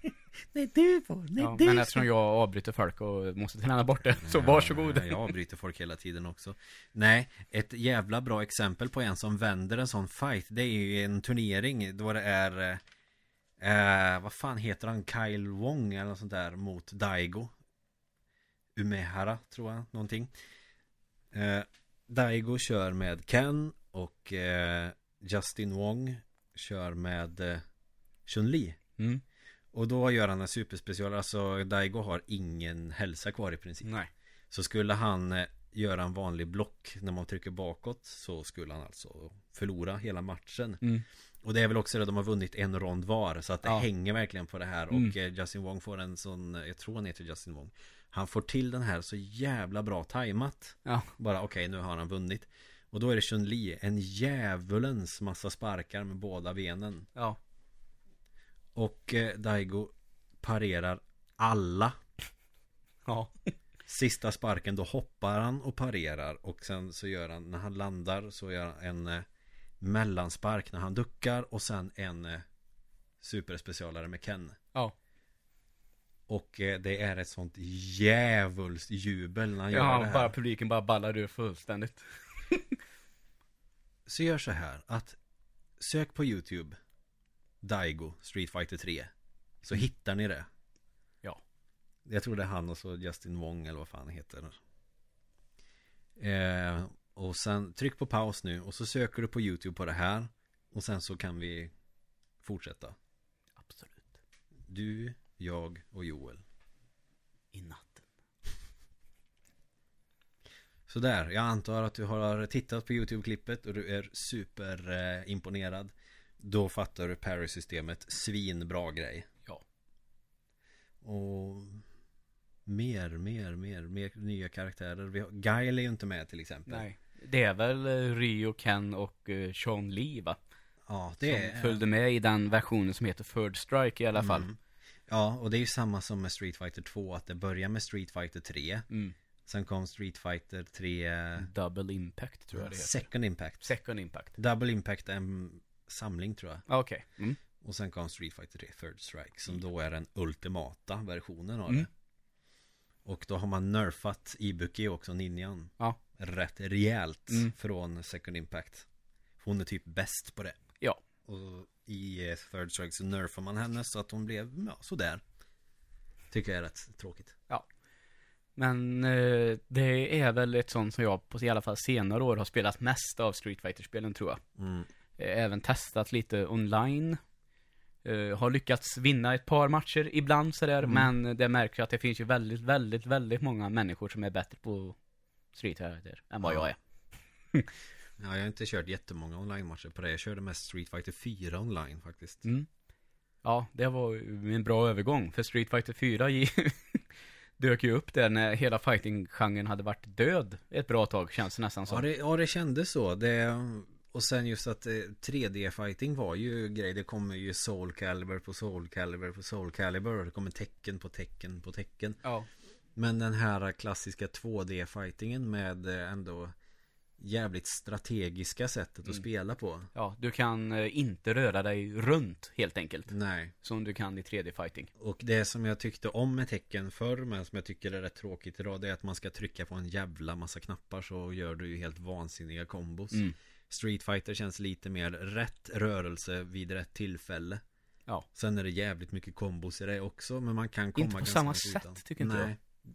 Speaker 1: Nej, du får. Nej,
Speaker 2: Ja, men eftersom jag avbryter folk och måste träna bort det, så varsågod.
Speaker 1: Ja, jag avbryter folk hela tiden också. Nej, ett jävla bra exempel på en som vänder en sån fight. Det är ju en turnering då det är... eh, Eh, vad fan heter han? Kyle Wong eller något sånt där mot Daigo. Umehara tror jag, någonting. Eh, Daigo kör med Ken och eh, Justin Wong kör med eh, Chun-Li.
Speaker 2: Mm.
Speaker 1: Och då gör han en superspecial, alltså Daigo har ingen hälsa kvar i princip.
Speaker 2: Nej.
Speaker 1: Så skulle han eh, göra en vanlig block när man trycker bakåt så skulle han alltså förlora hela matchen.
Speaker 2: Mm.
Speaker 1: Och det är väl också det, de har vunnit en rond var så att det
Speaker 2: Ja.
Speaker 1: hänger verkligen på det här.
Speaker 2: Mm.
Speaker 1: Och eh, Justin Wong får en sån, jag tror han heter Justin Wong. Han får till den här så jävla bra tajmat.
Speaker 2: Ja.
Speaker 1: Bara okej, nu har han vunnit. Och då är det Chun-Li, en djävulens massa sparkar med båda benen.
Speaker 2: Ja.
Speaker 1: Och eh, Daigo parerar alla
Speaker 2: Ja.
Speaker 1: Sista sparken då hoppar han och parerar och sen så gör han när han landar så gör han en eh, mellanspark när han duckar och sen en eh, superspecialare med Ken.
Speaker 2: Ja.
Speaker 1: Och eh, det är ett sånt djävulskt jubel när han gör det
Speaker 2: Ja,
Speaker 1: här.
Speaker 2: bara publiken bara ballar ur fullständigt.
Speaker 1: Så gör så här att sök på YouTube Daigo Street Fighter 3 så hittar ni det.
Speaker 2: Ja.
Speaker 1: Jag tror det är han och så Justin Wong eller vad fan han heter. Eh, och sen tryck på paus nu och så söker du på YouTube på det här. Och sen så kan vi fortsätta.
Speaker 2: Absolut.
Speaker 1: Du, jag och Joel.
Speaker 2: I natten.
Speaker 1: Sådär, jag antar att du har tittat på YouTube-klippet och du är superimponerad. Eh. Då fattar du Parry-systemet. Svinbra grej.
Speaker 2: Ja.
Speaker 1: Och mer, mer, mer, mer nya karaktärer. Vi har, Guile är ju inte med till exempel.
Speaker 2: Nej. Det är väl eh, Ryo, Ken och uh, Sean Lee va?
Speaker 1: Ja,
Speaker 2: Det
Speaker 1: det
Speaker 2: som
Speaker 1: är...
Speaker 2: följde med i den versionen som heter Third Strike i alla fall.
Speaker 1: Mm. Ja, och det är ju samma som med Street Fighter 2 Att det börjar med Street Fighter 3
Speaker 2: Mm.
Speaker 1: Sen kom Street Fighter 3
Speaker 2: Double Impact tror jag det heter.
Speaker 1: Second Impact
Speaker 2: Second Impact.
Speaker 1: Double Impact är en samling tror jag
Speaker 2: Okej. Mm.
Speaker 1: Och sen kom Street Fighter 3 Third Strike Som då är den ultimata versionen av
Speaker 2: Mm.
Speaker 1: det Och då har man nerfat Ibuki också, ninjan
Speaker 2: Ja.
Speaker 1: Rätt rejält
Speaker 2: Mm.
Speaker 1: från Second Impact Hon är typ bäst på det
Speaker 2: Ja.
Speaker 1: Och i eh, Third Strike så nerfar man henne så att hon blev, ja, sådär Tycker jag är rätt tråkigt
Speaker 2: Men eh, det är väl ett sånt som jag på i alla fall senare år har spelat mest av Street Fighter-spelen tror jag.
Speaker 1: mm.
Speaker 2: Eh, Även testat lite online. Eh, har lyckats vinna ett par matcher ibland sådär,
Speaker 1: Mm.
Speaker 2: men det märker jag att det finns ju väldigt, väldigt, väldigt många människor som är bättre på Street Fighter än vad
Speaker 1: Ja.
Speaker 2: jag är.
Speaker 1: Ja, jag har inte kört jättemånga online-matcher på det. Jag körde mest Street Fighter 4 online faktiskt.
Speaker 2: Mm. Ja, det var en bra övergång, för Street Fighter 4 gi- dök ju upp där när hela fighting-genren hade varit död ett bra tag, känns det nästan
Speaker 1: Ja,
Speaker 2: som.
Speaker 1: det, ja, det kändes så. Det, och sen just att eh, 3D-fighting var ju grej. Det kommer ju Soul Calibur på Soul Calibur på Soul Calibur. Och det kommer tecken på tecken på tecken.
Speaker 2: Ja.
Speaker 1: Men den här klassiska 2D-fightingen med eh, ändå jävligt strategiska sättet att
Speaker 2: Mm.
Speaker 1: spela på.
Speaker 2: Ja, du kan eh, inte röra dig runt helt enkelt.
Speaker 1: Nej.
Speaker 2: Som du kan i 3D-fighting.
Speaker 1: Och det som jag tyckte om med tecken förr men som jag tycker är rätt tråkigt idag det är att man ska trycka på en jävla massa knappar så gör du ju helt vansinniga kombos.
Speaker 2: Mm.
Speaker 1: Street Fighter känns lite mer rätt rörelse vid rätt tillfälle.
Speaker 2: Ja.
Speaker 1: Sen är det jävligt mycket kombos i det också men man kan komma
Speaker 2: Inte på
Speaker 1: ganska
Speaker 2: samma sätt,
Speaker 1: utan.
Speaker 2: tycker inte
Speaker 1: Nej.
Speaker 2: jag.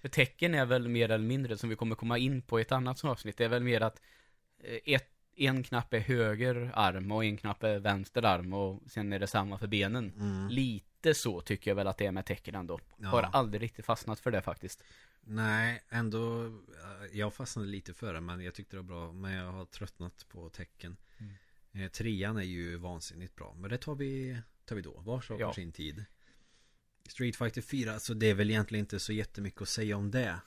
Speaker 2: För tecken är väl mer eller mindre, som vi kommer komma in på i ett annat avsnitt, det är väl mer att eh, ett, en knapp är höger arm och en knapp är vänster arm och sen är det samma för benen.
Speaker 1: Mm.
Speaker 2: Lite så tycker jag väl att det är med tecken ändå.
Speaker 1: Ja.
Speaker 2: Har aldrig riktigt fastnat för det faktiskt.
Speaker 1: Nej, ändå eh, Jag fastnade lite för det men jag tyckte det var bra. Men jag har tröttnat på tecken.
Speaker 2: Mm.
Speaker 1: eh, Trean är ju vansinnigt bra Men det tar vi, tar vi då. Var sak
Speaker 2: Ja.
Speaker 1: sin tid. Street Fighter 4 Så det är väl egentligen inte så jättemycket att säga om det.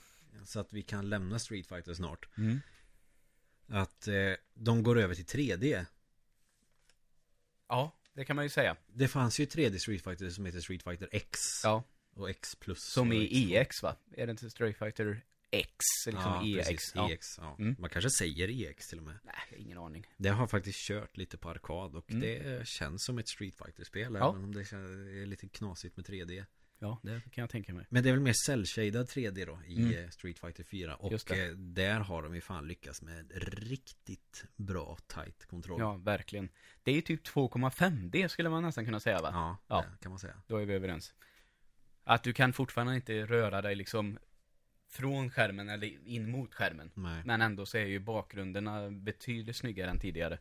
Speaker 1: Så att vi kan lämna Street Fighter snart. Att eh, de går över till 3D
Speaker 2: Ja, det kan man ju säga.
Speaker 1: Det fanns ju 3D Street Fighter som heter Street Fighter X.
Speaker 2: Ja,
Speaker 1: Och X plus
Speaker 2: som i
Speaker 1: X2.
Speaker 2: EX va? Är det inte Street Fighter X? Liksom
Speaker 1: ja,
Speaker 2: EX?
Speaker 1: precis,
Speaker 2: Ja.
Speaker 1: EX ja.
Speaker 2: Mm.
Speaker 1: Man kanske säger EX till och med
Speaker 2: Nej, ingen aning.
Speaker 1: Det har faktiskt kört lite på arkad och
Speaker 2: Mm.
Speaker 1: det känns som ett Street fighter spel
Speaker 2: Ja.
Speaker 1: Även om det är lite knasigt med 3D
Speaker 2: Ja, det kan jag tänka mig.
Speaker 1: Men det är väl mer cell-shaded 3D då i
Speaker 2: Mm.
Speaker 1: eh, Street fighter 4
Speaker 2: Just
Speaker 1: Och eh, där har de ju fan lyckats med riktigt bra tight kontroll
Speaker 2: Ja, verkligen. Det är ju typ 2,5D skulle man nästan kunna säga va?
Speaker 1: ja,
Speaker 2: Ja.
Speaker 1: det kan man säga
Speaker 2: Då är vi överens. Att du kan fortfarande inte röra dig liksom från skärmen eller in mot skärmen.
Speaker 1: Nej.
Speaker 2: Men ändå så är ju bakgrunderna betydligt snyggare än tidigare.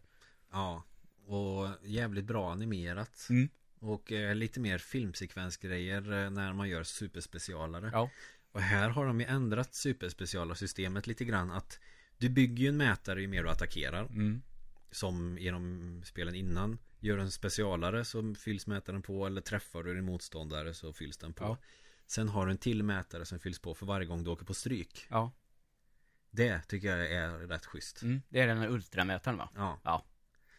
Speaker 1: Ja Och jävligt bra animerat
Speaker 2: Mm.
Speaker 1: Och eh, lite mer filmsekvensgrejer eh, när man gör superspecialare
Speaker 2: Ja.
Speaker 1: Och här har de ju ändrat superspecialarsystemet lite grann att Du bygger ju en mätare ju mer du attackerar
Speaker 2: Mm.
Speaker 1: Som genom spelen innan Gör en specialare så fylls mätaren på Eller träffar du din motståndare så fylls den på
Speaker 2: Ja.
Speaker 1: Sen har du en till mätare som fylls på för varje gång du åker på stryk
Speaker 2: Ja.
Speaker 1: Det tycker jag är rätt schysst
Speaker 2: Mm. Det är den här ultramätaren va?
Speaker 1: Ja
Speaker 2: Ja.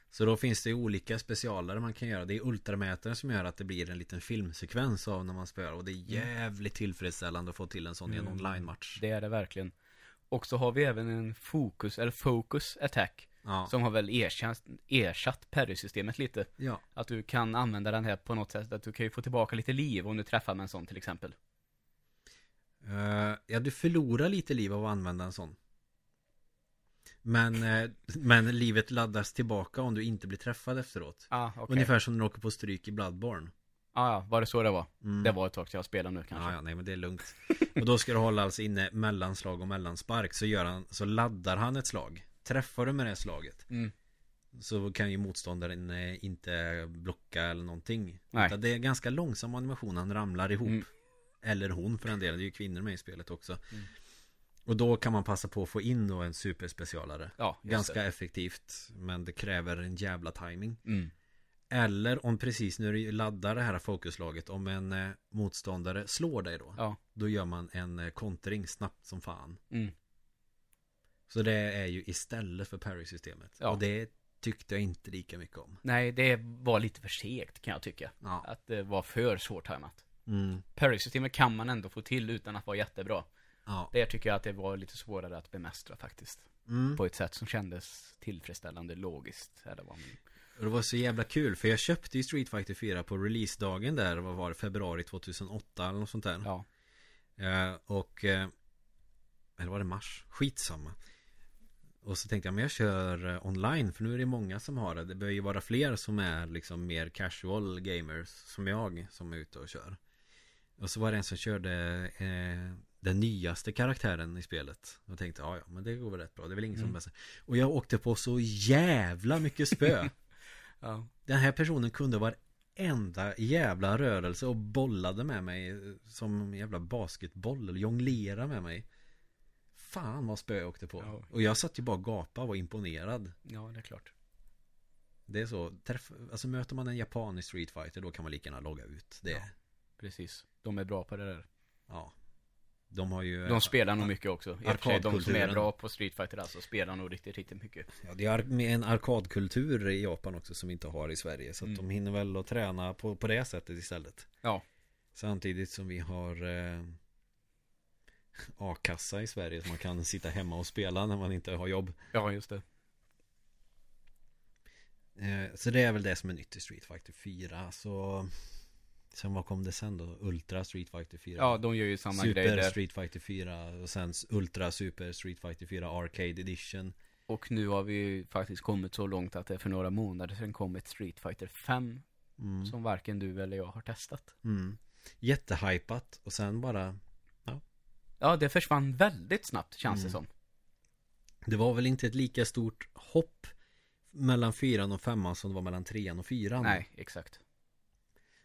Speaker 1: Så då finns det olika specialare man kan göra Det är ultramätaren som gör att det blir en liten filmsekvens av när man spelar Och det är jävligt tillfredsställande att få till en sån i en
Speaker 2: Mm.
Speaker 1: online-match
Speaker 2: Det är det verkligen. Och så har vi även en fokus, eller focus attack.
Speaker 1: Ja,
Speaker 2: Som har väl ersatt, ersatt parry-systemet lite.
Speaker 1: ja.
Speaker 2: Att du kan använda den här på något sätt. Att du kan ju få tillbaka lite liv om du träffar med en sån till exempel.
Speaker 1: Eh, ja, du förlorar lite liv av att använda en sån. Men, eh, men livet laddas tillbaka om du inte blir träffad efteråt.
Speaker 2: Ah, okej.
Speaker 1: Ungefär som när du åker på stryk i Bloodborne.
Speaker 2: Ah, ja, var det så det var?
Speaker 1: Mm.
Speaker 2: Det var ett tag jag spelade nu kanske.
Speaker 1: Ja, ja, nej men det är lugnt. Och då ska du hålla alltså inne mellanslag och mellanspark. Så, gör han, så laddar han ett slag. Träffar du med det slaget.
Speaker 2: Mm.
Speaker 1: Så kan ju motståndaren eh, inte blocka eller någonting.
Speaker 2: Nej.
Speaker 1: Utan det är ganska långsam animation. Han ramlar ihop.
Speaker 2: Mm.
Speaker 1: Eller hon för den delen. Det är ju kvinnor med i spelet också.
Speaker 2: Mm.
Speaker 1: Och då kan man passa på att få in då en superspecialare.
Speaker 2: Ja,
Speaker 1: Ganska
Speaker 2: det.
Speaker 1: effektivt. Men det kräver en jävla timing.
Speaker 2: Mm.
Speaker 1: Eller om precis när du laddar det här fokuslaget. Om en eh, motståndare slår dig då.
Speaker 2: Ja.
Speaker 1: Då gör man en eh, kontring snabbt som fan. Så det är ju istället för parry-systemet.
Speaker 2: Ja.
Speaker 1: Och det tyckte jag inte lika mycket om.
Speaker 2: Nej, det var lite för segt kan jag tycka.
Speaker 1: Ja.
Speaker 2: Att det var för svårtajmat.
Speaker 1: Mm.
Speaker 2: Parry-systemet kan man ändå få till utan att vara jättebra.
Speaker 1: Ja.
Speaker 2: Det tycker jag att det var lite svårare att bemästra faktiskt.
Speaker 1: Mm.
Speaker 2: På ett sätt som kändes tillfredsställande logiskt. Eller vad man...
Speaker 1: Och det var så jävla kul för jag köpte ju Street Fighter 4 på releasedagen där, vad var det, februari 2008 eller något sånt där.
Speaker 2: Ja.
Speaker 1: Eh, och eh, Eller var det mars? Skitsamma Och så tänkte jag men jag kör eh, online för nu är det många som har det Det bör ju vara fler som är liksom mer casual gamers Som jag som är ute och kör Och så var det en som körde eh, Den nyaste karaktären i spelet Och tänkte ja ja men det går väl rätt bra Det är väl ingen som
Speaker 2: Mm.
Speaker 1: bäst Och jag åkte på så jävla mycket spö
Speaker 2: Ja.
Speaker 1: Den här personen kunde varenda jävla rörelse och bollade med mig som en jävla basketboll eller jonglera med mig. Fan vad spö jag åkte på.
Speaker 2: Ja.
Speaker 1: Och jag satt ju bara och gapade och var imponerad.
Speaker 2: ja, det är klart.
Speaker 1: Det är så. Träff, alltså möter man en japan i Street Fighter då kan man lika gärna logga ut. Det,
Speaker 2: Ja.
Speaker 1: ja.
Speaker 2: Precis. De är bra på det där.
Speaker 1: De har ju...
Speaker 2: De spelar nog mycket också. Sig, de som är bra på Street Fighter alltså spelar nog riktigt, riktigt mycket.
Speaker 1: Ja, det är en arkadkultur i Japan också som vi inte har i Sverige. Så att
Speaker 2: Mm.
Speaker 1: de hinner väl att träna på, på det sättet istället.
Speaker 2: Ja.
Speaker 1: Samtidigt som vi har eh, A-kassa i Sverige så man kan sitta hemma och spela när man inte har jobb.
Speaker 2: Ja, just det.
Speaker 1: Eh, Så det är väl det som är nytt i Street Fighter 4. Så Sen vad kom det sen då? Ultra Street Fighter 4?
Speaker 2: Ja, de gör ju samma
Speaker 1: Super
Speaker 2: grej där.
Speaker 1: Street Fighter 4 och sen Ultra Super Street Fighter 4 Arcade Edition.
Speaker 2: Och nu har vi ju faktiskt kommit så långt att det för några månader sedan kom ett Street Fighter 5
Speaker 1: Mm.
Speaker 2: som varken du eller jag har testat.
Speaker 1: Mm. Jättehypat och sen bara
Speaker 2: Ja, det försvann väldigt snabbt känns det
Speaker 1: Mm.
Speaker 2: som.
Speaker 1: Det var väl inte ett lika stort hopp mellan fyran och femman som det var mellan trean och fyran.
Speaker 2: Nej, exakt.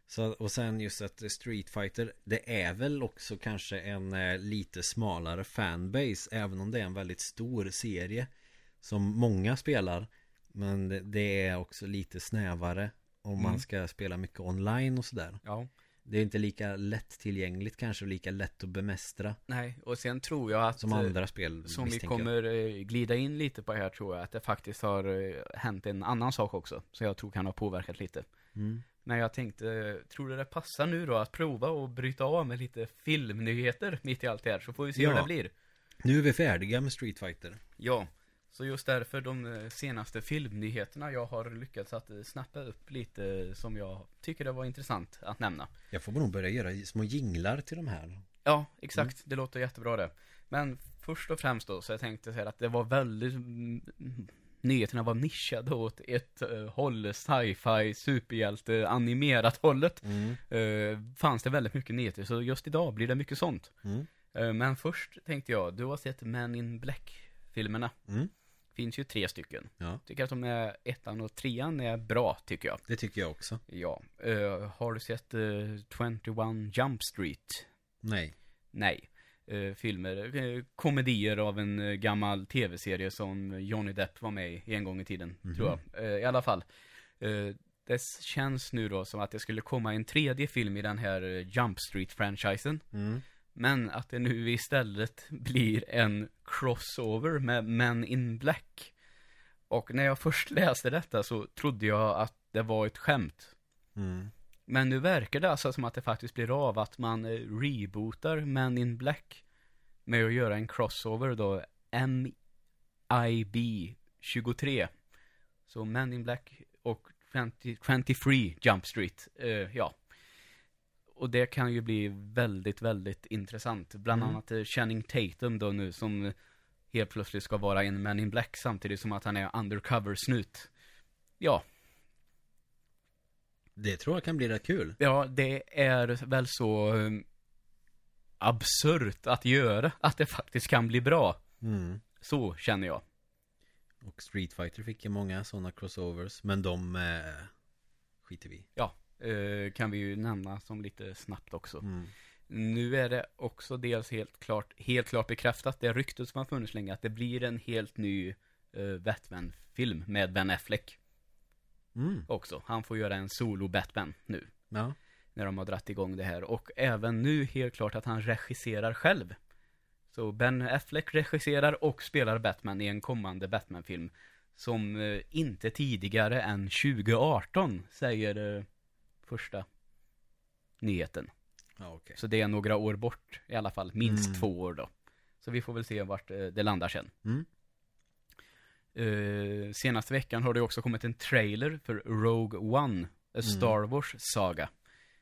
Speaker 1: Så, och sen just att Street Fighter Det är väl också kanske en eh, lite smalare fanbase Även om det är en väldigt stor serie Som många spelar Men det, det är också lite snävare Om
Speaker 2: Mm.
Speaker 1: man ska spela mycket online och sådär
Speaker 2: Ja.
Speaker 1: Det är inte lika lättillgängligt kanske och lika lätt att bemästra
Speaker 2: Nej, och sen tror jag att
Speaker 1: Som
Speaker 2: eh,
Speaker 1: andra spel
Speaker 2: Som vi
Speaker 1: jag.
Speaker 2: kommer eh, glida in lite på här tror jag att det faktiskt har eh, hänt en annan sak också. Så jag tror kan ha påverkat lite.
Speaker 1: mm.
Speaker 2: Men jag tänkte, tror du det passar nu då att prova och bryta av med lite filmnyheter mitt i allt det här? Så får vi se hur
Speaker 1: Ja.
Speaker 2: det blir.
Speaker 1: Nu är vi färdiga med Street Fighter
Speaker 2: Ja, så just därför de eh, senaste filmnyheterna jag har lyckats att eh, snappa upp lite som jag tycker det var intressant att nämna.
Speaker 1: Jag får nog börja göra små jinglar till de här
Speaker 2: Ja, exakt. Det låter jättebra det. Men först och främst då, så jag tänkte säga att det var väldigt, mm, nyheterna var nischade åt ett uh, håll, sci-fi, superhjälte, animerat hållet.
Speaker 1: mm.
Speaker 2: Eh, fanns det väldigt mycket nyheter, så just idag blir det mycket sånt.
Speaker 1: Mm.
Speaker 2: Eh, men först tänkte jag, du har sett Men in Black-filmerna.
Speaker 1: Mm.
Speaker 2: Finns ju tre stycken.
Speaker 1: Ja,
Speaker 2: Tycker att de är, ettan och trean är bra, tycker jag.
Speaker 1: det tycker jag också
Speaker 2: Ja. Eh, har du sett uh, 21 Jump Street?
Speaker 1: Nej
Speaker 2: Nej. Eh, filmer, eh, komedier av en eh, gammal tv-serie som Johnny Depp var med i en gång i tiden,
Speaker 1: Mhm.
Speaker 2: tror jag. Eh, I alla fall. Eh, det känns nu då som att det skulle komma en tredje film i den här eh, Jump Street-franchisen.
Speaker 1: mm.
Speaker 2: Men att det nu istället blir en crossover med Men in Black. Och när jag först läste detta så trodde jag att det var ett skämt.
Speaker 1: Mm.
Speaker 2: Men nu verkar det alltså som att det faktiskt blir av att man eh, rebootar Men in Black med att göra en crossover då, MIB 23. Så Men in Black och 20, 23 Jump Street, eh, ja. Och det kan ju bli väldigt, väldigt intressant. Bland
Speaker 1: Mm.
Speaker 2: annat eh, Channing Tatum då nu som helt plötsligt ska vara en Men in Black samtidigt som att han är undercover-snut. Ja,
Speaker 1: Det tror jag kan bli rätt kul
Speaker 2: Ja, det är väl så um, absurt att göra att det faktiskt kan bli bra.
Speaker 1: mm.
Speaker 2: Så känner jag.
Speaker 1: Och Street Fighter fick ju många sådana crossovers Men de eh, skiter vi.
Speaker 2: Ja, kan vi ju nämna som lite snabbt också.
Speaker 1: mm.
Speaker 2: Nu är det också dels helt klart, helt klart bekräftat, det ryktet som har funnits länge, att det blir en helt ny uh, Batman-film med Ben Affleck
Speaker 1: Mm.
Speaker 2: också. Han får göra en solo-Batman nu.
Speaker 1: Ja
Speaker 2: när de har dratt igång det här. Och även nu helt klart att han regisserar själv. Så Ben Affleck regisserar och spelar Batman i en kommande Batman-film. Som eh, inte tidigare än 2018, säger eh, första nyheten.
Speaker 1: Ja okej
Speaker 2: Så det är några år bort i alla fall, minst
Speaker 1: Mm.
Speaker 2: två år då. Så vi får väl se vart eh, det landar sen.
Speaker 1: mm.
Speaker 2: Eh, senaste veckan har det också kommit en trailer för Rogue One, A Star Wars Saga.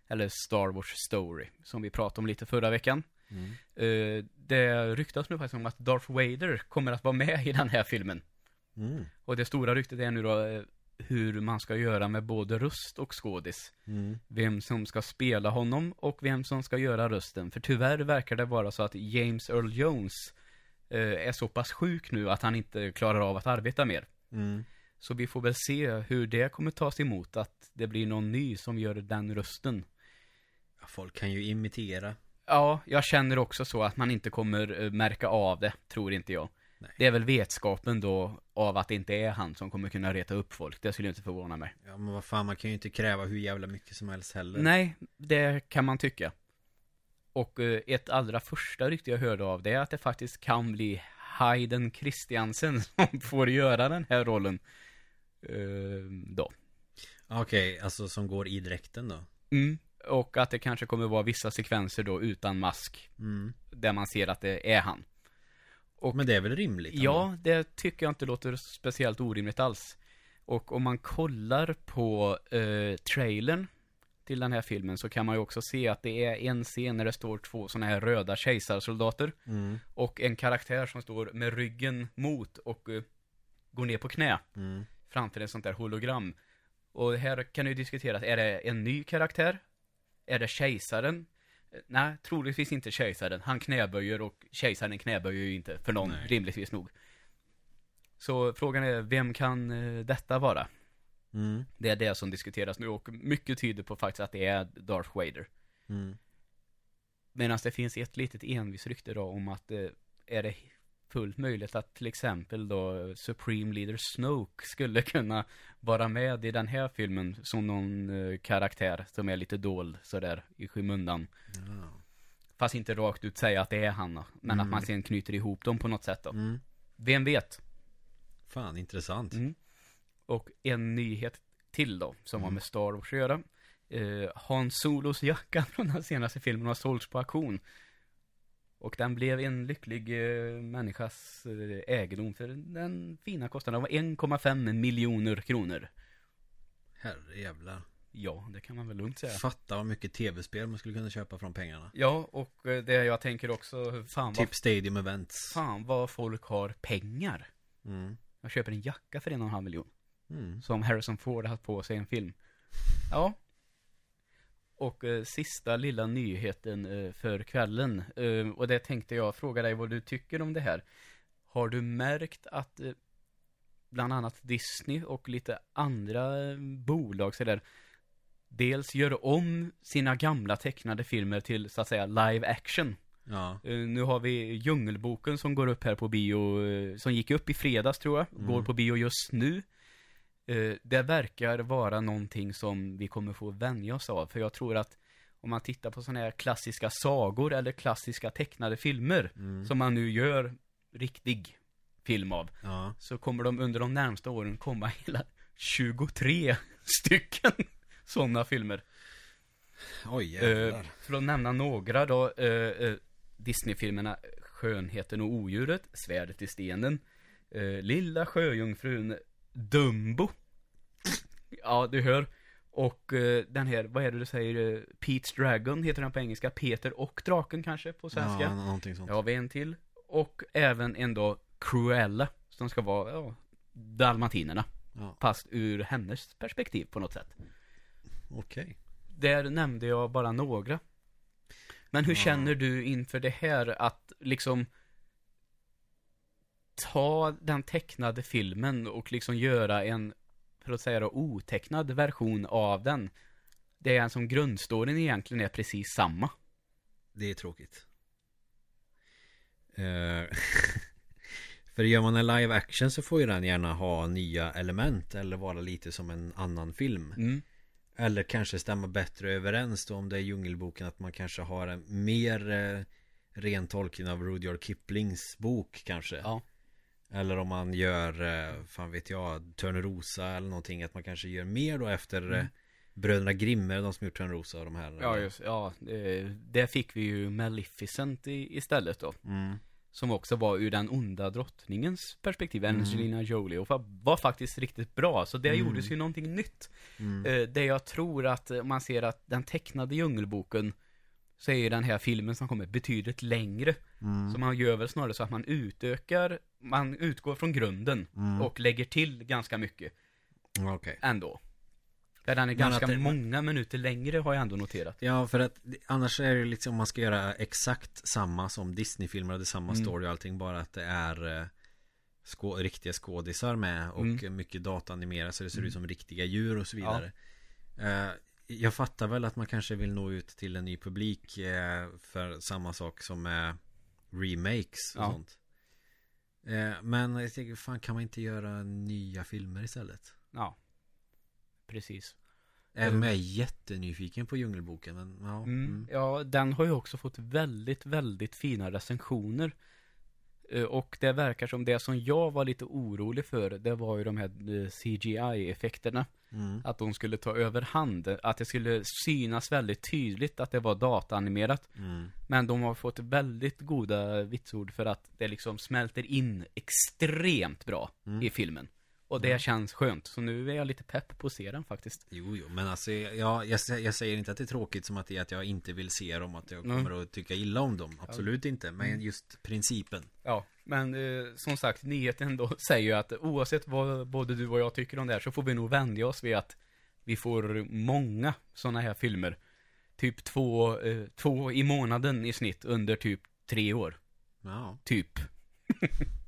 Speaker 2: Eller Star Wars Story, som vi pratade om lite förra veckan.
Speaker 1: Mm.
Speaker 2: Eh, det ryktas nu faktiskt om att Darth Vader kommer att vara med i den här filmen.
Speaker 1: Mm.
Speaker 2: Och det stora ryktet är nu då hur man ska göra med både röst och skådis.
Speaker 1: Mm.
Speaker 2: Vem som ska spela honom och vem som ska göra rösten. För tyvärr verkar det vara så att James Earl Jones eh, är så pass sjuk nu att han inte klarar av att arbeta mer.
Speaker 1: Mm.
Speaker 2: Så vi får väl se hur det kommer tas emot, att det blir någon ny som gör den rösten.
Speaker 1: Folk kan ju imitera
Speaker 2: Ja, jag känner också så att man inte kommer eh, märka av det, tror inte jag.
Speaker 1: Nej.
Speaker 2: Det är väl vetskapen då av att det inte är han som kommer kunna reta upp folk. Det skulle inte förvåna mig.
Speaker 1: Ja men vad fan man kan ju inte kräva hur jävla mycket som helst heller
Speaker 2: Nej, det kan man tycka. Och eh, ett allra första rykte jag hörde av det är att det faktiskt kan bli Hayden Christiansen som får göra den här rollen. Eh, då.
Speaker 1: Okej, alltså som går i dräkten då
Speaker 2: Mm. Och att det kanske kommer vara vissa sekvenser då utan mask.
Speaker 1: Mm.
Speaker 2: Där man ser att det är han. Och
Speaker 1: Men det är väl rimligt?
Speaker 2: Ja, det tycker jag inte låter speciellt orimligt alls. Och om man kollar på eh, trailern till den här filmen så kan man ju också se att det är en scen när det står två sådana här röda kejsarsoldater
Speaker 1: Mm.
Speaker 2: och en karaktär som står med ryggen mot och eh, går ner på knä
Speaker 1: Mm.
Speaker 2: framför ett sånt där hologram. Och här kan ju diskuteras, är det en ny karaktär? Är det kejsaren? Nej, troligtvis inte kejsaren. Han knäböjer och kejsaren knäböjer ju inte för någon,
Speaker 1: Nej.
Speaker 2: rimligtvis nog. Så frågan är, vem kan eh, detta vara?
Speaker 1: Mm.
Speaker 2: Det är det som diskuteras nu och mycket tyder på faktiskt att det är Darth Vader.
Speaker 1: Mm.
Speaker 2: Medan det finns ett litet envisrykte då om att eh, är det fullt möjligt att till exempel då Supreme Leader Snoke skulle kunna vara med i den här filmen som någon eh, karaktär som är lite dold sådär i skymundan.
Speaker 1: Ja.
Speaker 2: Fast inte rakt ut säga att det är han då, men att
Speaker 1: Mm.
Speaker 2: man sen knyter ihop dem på något sätt då.
Speaker 1: Mm.
Speaker 2: Vem vet?
Speaker 1: Fan, intressant.
Speaker 2: Mm. Och en nyhet till då, som har
Speaker 1: Mm.
Speaker 2: med Star Wars att göra. Eh, Han Solos jacka från den senaste filmen har sålts på auktion. Och den blev en lycklig eh, människas eh, egendom för den fina kostnaden var 1,5 miljoner kronor.
Speaker 1: Herrejävlar.
Speaker 2: Ja, det kan man väl lugnt säga.
Speaker 1: Fatta vad mycket tv-spel man skulle kunna köpa från pengarna.
Speaker 2: Ja, och eh, det jag tänker också, fan vad,
Speaker 1: Typ Stadium Events.
Speaker 2: fan vad folk har pengar.
Speaker 1: Mm.
Speaker 2: Jag köper en jacka för en och en halv miljon.
Speaker 1: Mm.
Speaker 2: Som Harrison Ford har haft på sig i en film. Ja. Och eh, sista lilla nyheten eh, för kvällen. Eh, och det tänkte jag fråga dig vad du tycker om det här. Har du märkt att eh, bland annat Disney och lite andra eh, bolag så där dels gör om sina gamla tecknade filmer till så att säga live action.
Speaker 1: Ja.
Speaker 2: Eh, nu har vi Djungelboken som går upp här på bio, som gick upp i fredags tror jag,
Speaker 1: Mm.
Speaker 2: går på bio just nu. Eh, det verkar vara någonting som vi kommer få vänja oss av, för jag tror att om man tittar på sådana här klassiska sagor eller klassiska tecknade filmer,
Speaker 1: Mm.
Speaker 2: som man nu gör riktig film av,
Speaker 1: Ja.
Speaker 2: så kommer de under de närmsta åren komma hela 23 stycken sådana filmer.
Speaker 1: Oj
Speaker 2: Eh,
Speaker 1: jävlar.
Speaker 2: för att nämna några då, eh, eh, Disney-filmerna Skönheten och odjuret, Svärdet i stenen, eh, Lilla sjöjungfrun, Dumbo. Ja, du hör. Och eh, den här, vad är det du säger, eh, Pete's Dragon heter den på engelska, Peter och draken kanske på svenska.
Speaker 1: Ja, någonting sånt.
Speaker 2: Ja, har vi en till. Och även en då Cruella, som ska vara, ja, Dalmatinerna.
Speaker 1: Ja.
Speaker 2: Fast ur hennes perspektiv på något sätt.
Speaker 1: Okej.
Speaker 2: Där nämnde jag bara några. Men hur
Speaker 1: Ja.
Speaker 2: känner du inför det här att liksom ta den tecknade filmen och liksom göra en, för att säga då, otecknad version av den. Det är en som grundstoryn egentligen är precis samma.
Speaker 1: Det är tråkigt. Eh, För gör man en live action så får ju den gärna ha nya element eller vara lite som en annan film.
Speaker 2: Mm.
Speaker 1: Eller kanske stämma bättre överens då om det är Djungelboken att man kanske har en mer eh, ren tolkning av Rudyard Kiplings bok kanske.
Speaker 2: Ja.
Speaker 1: Eller om man gör, eh, fan vet jag, Törnrosa eller någonting. Att man kanske gör mer då efter
Speaker 2: Mm.
Speaker 1: eh, Bröderna Grimmel, de som gjort Törnrosa och de här.
Speaker 2: Ja, just, ja, det, fick vi ju Maleficent i, istället då.
Speaker 1: Mm.
Speaker 2: Som också var ur den onda drottningens perspektiv,
Speaker 1: Mm.
Speaker 2: Angelina Jolie, och var faktiskt riktigt bra. Så det
Speaker 1: Mm.
Speaker 2: gjordes ju någonting nytt.
Speaker 1: Mm.
Speaker 2: Eh, det jag tror att man ser att den tecknade Djungelboken så är ju den här filmen som kommer betydligt längre.
Speaker 1: Mm.
Speaker 2: Så man gör väl snarare så att man utökar, man utgår från grunden
Speaker 1: Mm.
Speaker 2: och lägger till ganska mycket
Speaker 1: Okej.
Speaker 2: ändå. För den är
Speaker 1: Men
Speaker 2: ganska
Speaker 1: det-
Speaker 2: många minuter längre har jag ändå noterat.
Speaker 1: Ja, för att annars är det liksom om man ska göra exakt samma som Disney-filmer, det är samma
Speaker 2: Mm.
Speaker 1: story och allting, bara att det är eh, skå riktiga skådisar med och
Speaker 2: Mm.
Speaker 1: mycket dataanimerat så det ser
Speaker 2: Mm.
Speaker 1: ut som riktiga djur och så vidare. Eh, jag fattar väl att man kanske vill nå ut till en ny publik eh, för samma sak som med remakes och
Speaker 2: Ja.
Speaker 1: sånt. Eh, men jag tänker, fan kan man inte göra nya filmer istället?
Speaker 2: Ja. Precis.
Speaker 1: Även om jag är jättenyfiken på Djungelboken, men ja.
Speaker 2: Mm.
Speaker 1: Mm.
Speaker 2: Ja, den har ju också fått väldigt, väldigt fina recensioner. Eh, Och det verkar som det som jag var lite orolig för, det var ju de här eh, CGI-effekterna.
Speaker 1: Mm.
Speaker 2: Att de skulle ta över hand. Att det skulle synas väldigt tydligt att det var dataanimerat.
Speaker 1: Mm.
Speaker 2: Men de har fått väldigt goda vitsord för att det liksom smälter in extremt bra
Speaker 1: Mm.
Speaker 2: i filmen. Och det känns skönt. Så nu är jag lite pepp på att se den faktiskt.
Speaker 1: Jo, jo, men alltså jag, jag, jag säger inte att det är tråkigt som att det är att jag inte vill se dem, att jag
Speaker 2: Mm.
Speaker 1: kommer att tycka illa om dem. Absolut inte, men just principen.
Speaker 2: Ja, men eh, som sagt, nyheten då säger ju att oavsett vad både du och jag tycker om det här så får vi nog vänja oss vid att vi får många sådana här filmer. Typ två, eh, två i månaden i snitt under typ tre år.
Speaker 1: Ja,
Speaker 2: Typ.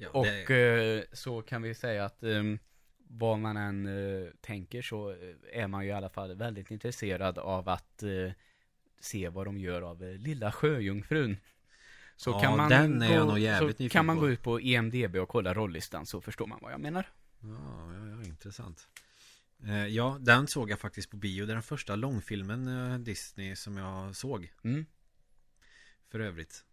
Speaker 1: ja
Speaker 2: Och
Speaker 1: det,
Speaker 2: eh, så kan vi säga att eh, vad man än eh, tänker så eh, är man ju i alla fall väldigt intresserad av att se vad de gör av Lilla Sjöjungfrun. Så
Speaker 1: Ja,
Speaker 2: kan man
Speaker 1: den är
Speaker 2: gå, så kan man
Speaker 1: på.
Speaker 2: gå ut på EMDB och kolla rollistan så förstår man vad jag menar.
Speaker 1: ja, ja, ja, intressant. Eh, ja, den såg jag faktiskt på bio. Det är den första långfilmen eh, Disney som jag såg.
Speaker 2: Mm.
Speaker 1: För övrigt.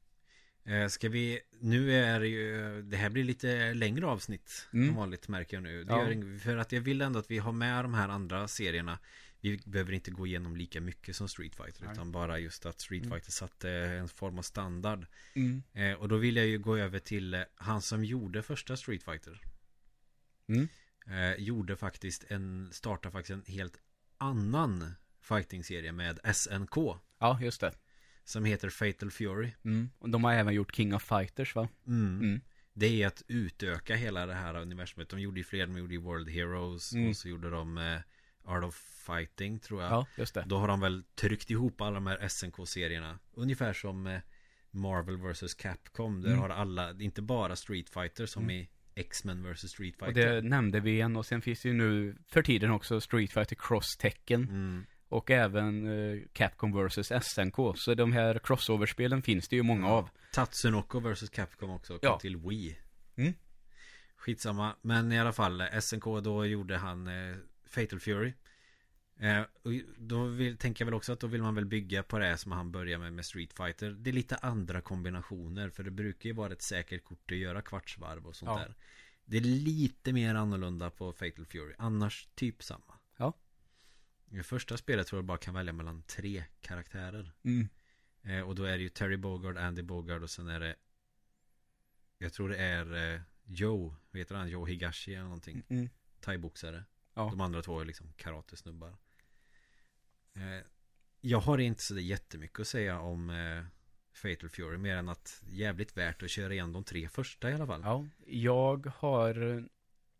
Speaker 1: Eh, ska vi, nu är det ju, det här blir lite längre avsnitt
Speaker 2: Mm.
Speaker 1: än vanligt märker jag nu.
Speaker 2: Ja.
Speaker 1: gör för att jag vill ändå att vi har med de här andra serierna. Vi behöver inte gå igenom lika mycket som Street Fighter
Speaker 2: Nej.
Speaker 1: utan bara just att Street
Speaker 2: Mm.
Speaker 1: Fighter satte en form av standard.
Speaker 2: Mm.
Speaker 1: Eh, och då vill jag ju gå över till eh, han som gjorde första Street Fighter.
Speaker 2: Mm.
Speaker 1: Eh, gjorde faktiskt en, startade faktiskt en helt annan fighting-serie med SNK.
Speaker 2: Ja, just det.
Speaker 1: Som heter Fatal Fury.
Speaker 2: Mm. Och de har även gjort King of Fighters va?
Speaker 1: Mm.
Speaker 2: Mm.
Speaker 1: Det är att utöka hela det här universumet. De gjorde ju fler, de gjorde ju World Heroes
Speaker 2: Mm.
Speaker 1: och så gjorde de eh, Art of Fighting tror jag.
Speaker 2: Ja, just det.
Speaker 1: Då har de väl tryckt ihop alla de här SNK-serierna. Ungefär som eh, Marvel vs Capcom. Där
Speaker 2: Mm.
Speaker 1: har alla, inte bara Street Fighter som
Speaker 2: Mm.
Speaker 1: i X-Men vs Street
Speaker 2: Och
Speaker 1: Fighter.
Speaker 2: det nämnde vi igen och sen finns det ju nu för tiden också Street Fighter Cross Tekken. Och även eh, Capcom vs SNK. Så de här crossoverspelen finns det ju många av.
Speaker 1: Tatsunoko vs Capcom också kom
Speaker 2: Ja.
Speaker 1: till Wii.
Speaker 2: Mm.
Speaker 1: Skitsamma. Men i alla fall SNK då gjorde han eh, Fatal Fury. Eh, då vill, tänker jag väl också att då vill man väl bygga på det som han börjar med med Street Fighter. Det är lite andra kombinationer. För det brukar ju vara ett säkert kort att göra kvartsvarv och sånt
Speaker 2: Ja.
Speaker 1: där. Det är lite mer annorlunda på Fatal Fury. Annars typ samma. I första spelet tror jag bara kan välja mellan tre karaktärer.
Speaker 2: Mm.
Speaker 1: Eh, och då är det ju Terry Bogard, Andy Bogard och sen är det Jag tror det är eh, Joe, vad heter han? Joe Higashi eller någonting
Speaker 2: Mm.
Speaker 1: Thaiboxare
Speaker 2: Ja.
Speaker 1: De andra två är liksom karatesnubbar eh, Jag har inte så jättemycket att säga om eh, Fatal Fury mer än att jävligt värt att köra igen de tre första i alla fall
Speaker 2: Ja, jag har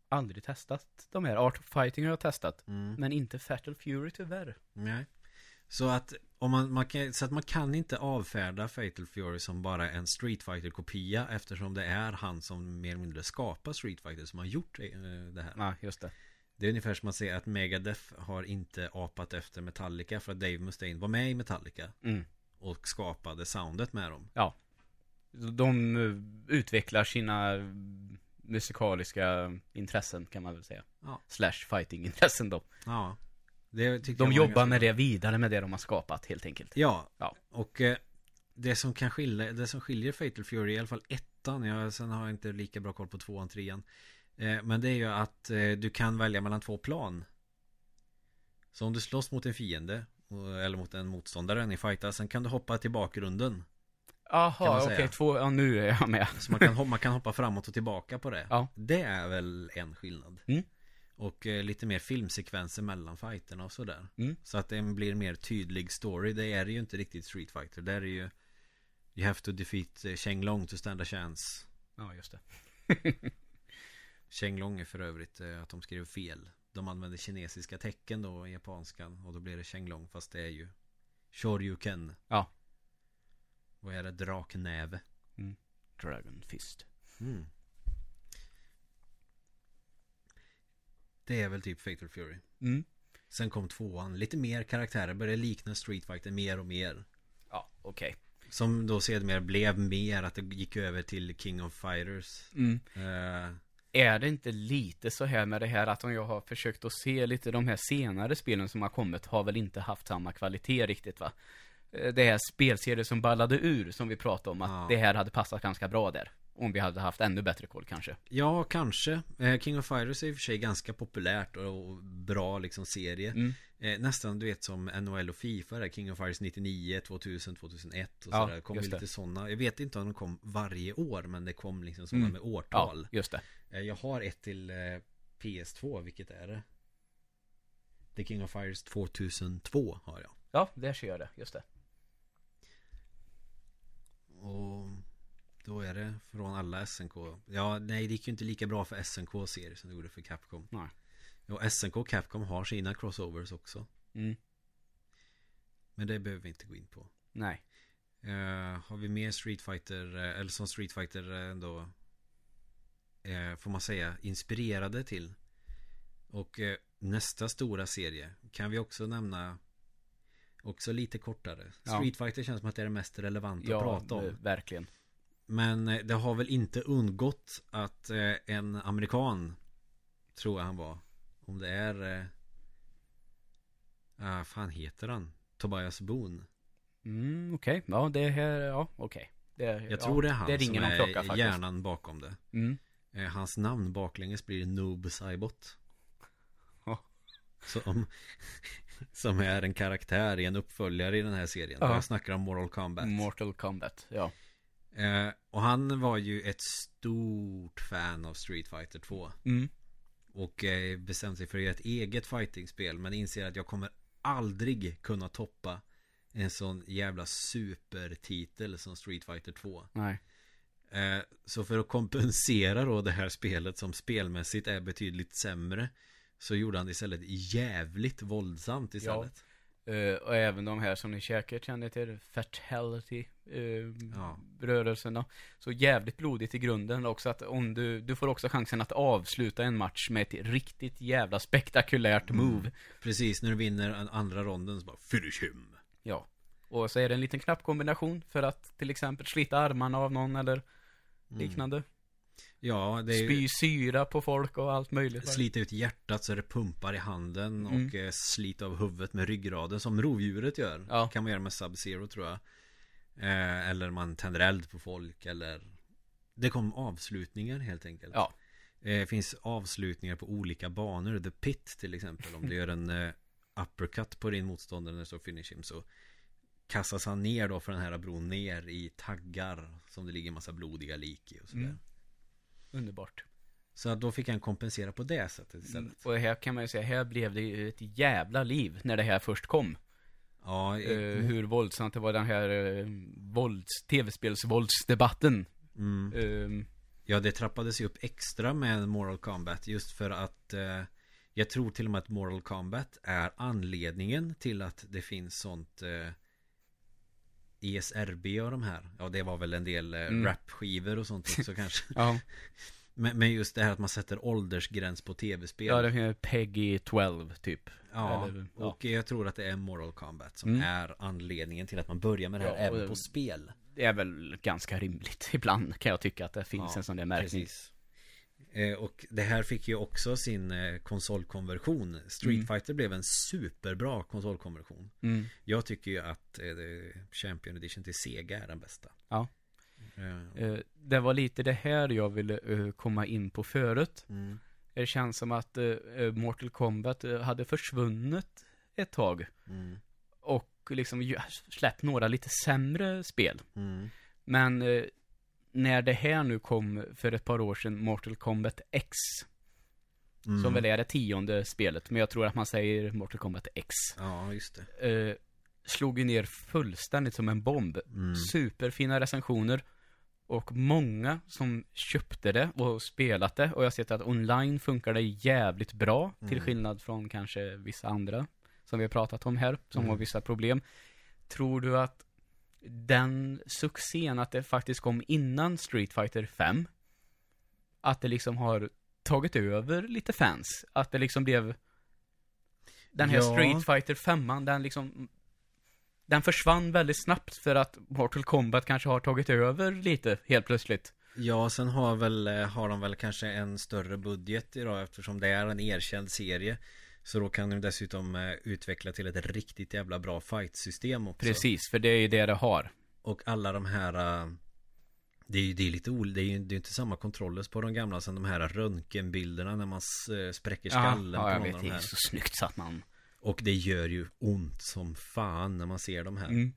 Speaker 2: aldrig testat de här. Art of Fighting har jag testat.
Speaker 1: mm.
Speaker 2: Men inte Fatal Fury tyvärr.
Speaker 1: Nej Så att om man, man kan, så att man kan inte avfärda Fatal Fury som bara en Street fighter kopia Eftersom det är han som mer eller mindre skapar Street Fighter som har gjort eh, det här
Speaker 2: Ja, just det.
Speaker 1: Det är ungefär som att säga att Megadeth har inte apat efter Metallica för att Dave Mustaine var med i Metallica
Speaker 2: Mm.
Speaker 1: och skapade soundet med dem.
Speaker 2: De eh, utvecklar sina musikaliska intressen kan man väl säga.
Speaker 1: Ja.
Speaker 2: Slash fighting-intressen då.
Speaker 1: Ja.
Speaker 2: De jobbar med det vidare med det de har skapat helt enkelt.
Speaker 1: Ja.
Speaker 2: Ja.
Speaker 1: Och eh, det som kan skilja, det som skiljer Fatal Fury, i alla fall ettan, jag, sen har jag inte lika bra koll på tvåan, trean. Eh, men det är ju att eh, du kan välja mellan två plan. Så om du slåss mot en fiende, eller mot en motståndare, ni fightar, sen kan du hoppa till bakgrunden.
Speaker 2: Jaha, okej, två, ja nu är jag med.
Speaker 1: Så man kan, man kan hoppa framåt och tillbaka på det.
Speaker 2: Ja.
Speaker 1: Det är väl en skillnad.
Speaker 2: Mm.
Speaker 1: Och eh, lite mer filmsekvenser mellan fighterna och sådär.
Speaker 2: Mm.
Speaker 1: Så att det blir mer tydlig story. Det är det ju inte riktigt Street Fighter. Där är det ju You have to defeat eh, Cheng Long to stand a chance.
Speaker 2: Ja, just det.
Speaker 1: Cheng Long är för övrigt eh, att de skrev fel. De använder kinesiska tecken då i japanskan. Och då blir det Cheng Long fast det är ju Shoryuken.
Speaker 2: Ja.
Speaker 1: Vad är det? Draknäve.
Speaker 2: Dragon Fist.
Speaker 1: Mm. Det är väl typ Fatal Fury.
Speaker 2: Mm.
Speaker 1: Sen kom tvåan. Lite mer karaktärer. Började likna Street Fighter mer och mer.
Speaker 2: Ja, okej.
Speaker 1: Som då sedermera blev mer att det gick över till King of Fighters.
Speaker 2: Mm.
Speaker 1: Eh,
Speaker 2: Är det inte lite så här med det här att om jag har försökt att se lite de här senare spelen som har kommit har väl inte haft samma kvalitet riktigt va? Eh, Det här spelserier som ballade ur som vi pratade om att
Speaker 1: Ja.
Speaker 2: det här hade passat ganska bra där. Om vi hade haft ännu bättre koll kanske.
Speaker 1: Ja, kanske. Eh, King of Fighters är i och för sig ganska populärt och bra liksom serie.
Speaker 2: Mm.
Speaker 1: Eh, nästan du vet som NHL och Fifa där, King of Fighters 99, 2000, 2001 och
Speaker 2: Ja,
Speaker 1: sådär. kom ju lite sådana. Jag vet inte om de kom varje år men det kom liksom sådana
Speaker 2: Mm.
Speaker 1: med
Speaker 2: Ja,
Speaker 1: årtal.
Speaker 2: just det.
Speaker 1: Jag har ett till eh, PS2, vilket är det? The King of Fighters 2002 har jag.
Speaker 2: Ja, där ser jag det. Just det.
Speaker 1: Och då är det från alla SNK. Ja, nej det gick ju inte lika bra för SNK-serier som det gjorde för Capcom.
Speaker 2: Nej.
Speaker 1: Och SNK och Capcom har sina crossovers också.
Speaker 2: Mm.
Speaker 1: Men det behöver vi inte gå in på.
Speaker 2: Nej.
Speaker 1: Eh, har vi mer Street Fighter, eh, eller som Street Fighter eh, ändå eh, får man säga inspirerade till. Och nästa stora serie kan vi också nämna också lite kortare.
Speaker 2: Ja.
Speaker 1: Street Fighter känns som att det är det mest relevanta
Speaker 2: Ja,
Speaker 1: att prata om.
Speaker 2: eh, verkligen.
Speaker 1: Men eh, det har väl inte undgått att eh, en amerikan tror jag han var. Om det är... Ah, fan heter han? Tobias Boone.
Speaker 2: Mm, okej. Ja, det här, ja, okej. Det,
Speaker 1: Jag
Speaker 2: ja,
Speaker 1: tror det är han
Speaker 2: det
Speaker 1: som är
Speaker 2: klocka
Speaker 1: hjärnan bakom det.
Speaker 2: Mm.
Speaker 1: Hans namn baklänges blir Noob Saibot.
Speaker 2: Ja.
Speaker 1: Som, som är en karaktär i en uppföljare i den här serien.
Speaker 2: Ja.
Speaker 1: Jag snackar om Mortal Kombat.
Speaker 2: Mortal Kombat, ja.
Speaker 1: eh, och han var ju ett stort fan av Street Fighter 2.
Speaker 2: Mm.
Speaker 1: Och eh, bestämde sig för att göra ett eget fightingspel Men inser att jag kommer aldrig kunna toppa En sån jävla supertitel som Street Fighter 2
Speaker 2: Nej.
Speaker 1: eh, Så för att kompensera då det här spelet som spelmässigt är betydligt sämre Så gjorde han det istället jävligt våldsamt istället
Speaker 2: Eh, och även de här som ni säkert känner till, Fatality eh,
Speaker 1: Ja.
Speaker 2: rörelserna. Så jävligt blodigt i grunden också att om du, du får också chansen att avsluta en match med ett riktigt jävla spektakulärt
Speaker 1: Mm.
Speaker 2: move.
Speaker 1: Precis, när du vinner andra ronden så bara Finish him
Speaker 2: Ja. Och så är det en liten knappkombination för att till exempel slita armarna av någon eller
Speaker 1: Mm. Ja, det är ju
Speaker 2: Spy syra på folk och allt möjligt.
Speaker 1: Slita ut hjärtat så det pumpar i handen
Speaker 2: Mm.
Speaker 1: och eh, slita av huvudet med ryggraden som rovdjuret gör.
Speaker 2: Ja.
Speaker 1: Kan man göra med Sub-Zero tror jag. Eh, eller man tänder eld på folk eller Det kom avslutningar helt enkelt.
Speaker 2: Ja.
Speaker 1: Eh, finns avslutningar på olika banor. The Pit till exempel. Om du gör en eh, uppercut på din motståndare när det står finish him så kastas han ner då för den här bron ner i taggar som det ligger en massa blodiga lik i och sådär.
Speaker 2: Mm. Underbart.
Speaker 1: Så då fick han kompensera på det sättet istället.
Speaker 2: Och här kan man ju säga, här blev det ju ett jävla liv när det här först kom.
Speaker 1: Ja,
Speaker 2: Eh,
Speaker 1: eh,
Speaker 2: hur våldsamt det var den här eh, vålds, tv-spelsvåldsdebatten.
Speaker 1: mm.
Speaker 2: Eh,
Speaker 1: Ja, det trappades ju upp extra med Moral Combat just för att eh, jag tror till och med att Moral Combat är anledningen till att det finns sånt eh, ESRB och de här. Ja, det var väl en del eh,
Speaker 2: Mm.
Speaker 1: rapskivor och sånt också kanske.
Speaker 2: ja,
Speaker 1: Men, men just det här att man sätter åldersgräns på tv-spel.
Speaker 2: ja, det är Peggy 12 typ.
Speaker 1: Ja,
Speaker 2: Eller, ja.
Speaker 1: och jag tror att det är Moral Combat som
Speaker 2: Mm.
Speaker 1: är anledningen till att man börjar med det här
Speaker 2: Ja,
Speaker 1: även
Speaker 2: och-
Speaker 1: på spel.
Speaker 2: Det är väl ganska rimligt ibland kan jag tycka att det finns
Speaker 1: Ja,
Speaker 2: en sån där märkning.
Speaker 1: Precis. Eh, och det här fick ju också sin eh, konsolkonversion. Street
Speaker 2: Mm.
Speaker 1: Fighter blev en superbra konsolkonversion.
Speaker 2: Mm.
Speaker 1: Jag tycker ju att eh, Champion Edition till Sega är den bästa.
Speaker 2: Ja. Det var lite det här jag ville komma in på förut.
Speaker 1: mm.
Speaker 2: Det känns som att Mortal Kombat hade försvunnit ett tag.
Speaker 1: Mm.
Speaker 2: Och liksom släppt några lite sämre spel.
Speaker 1: Mm.
Speaker 2: Men när det här nu kom för ett par år sedan, Mortal Kombat X,
Speaker 1: Mm.
Speaker 2: som väl är det tionde spelet, men jag tror att man säger Mortal Kombat X,
Speaker 1: Ja, just det.
Speaker 2: eh, slog ju ner fullständigt som en bomb.
Speaker 1: Mm.
Speaker 2: Superfina recensioner. Och många som köpte det och spelat det. Och jag har sett att online funkar det jävligt bra. Till
Speaker 1: Mm.
Speaker 2: skillnad från kanske vissa andra. Som vi har pratat om här. Som
Speaker 1: Mm.
Speaker 2: har vissa problem. Tror du att den succén att det faktiskt kom innan Street Fighter 5. Att det liksom har tagit över lite fans. Att det liksom blev den här
Speaker 1: Ja.
Speaker 2: Street Fighter 5 den liksom Den försvann väldigt snabbt för att Mortal Kombat kanske har tagit över lite helt plötsligt.
Speaker 1: Ja, sen har, väl, eh, har de väl kanske en större budget idag eftersom det är en erkänd serie. Så då kan de dessutom eh, utveckla till ett riktigt jävla bra fight-system också.
Speaker 2: Precis, för det är ju det det har.
Speaker 1: Och alla de här äh, Det är ju det är lite ol- det är ju det är inte samma kontroller på de gamla som de här röntgenbilderna när man eh, spräcker skallen
Speaker 2: ja,
Speaker 1: på
Speaker 2: jag
Speaker 1: någon
Speaker 2: vet.
Speaker 1: av
Speaker 2: Det
Speaker 1: de
Speaker 2: är
Speaker 1: här.
Speaker 2: så snyggt så att man...
Speaker 1: Och det gör ju ont som fan när man ser de här.
Speaker 2: Mm.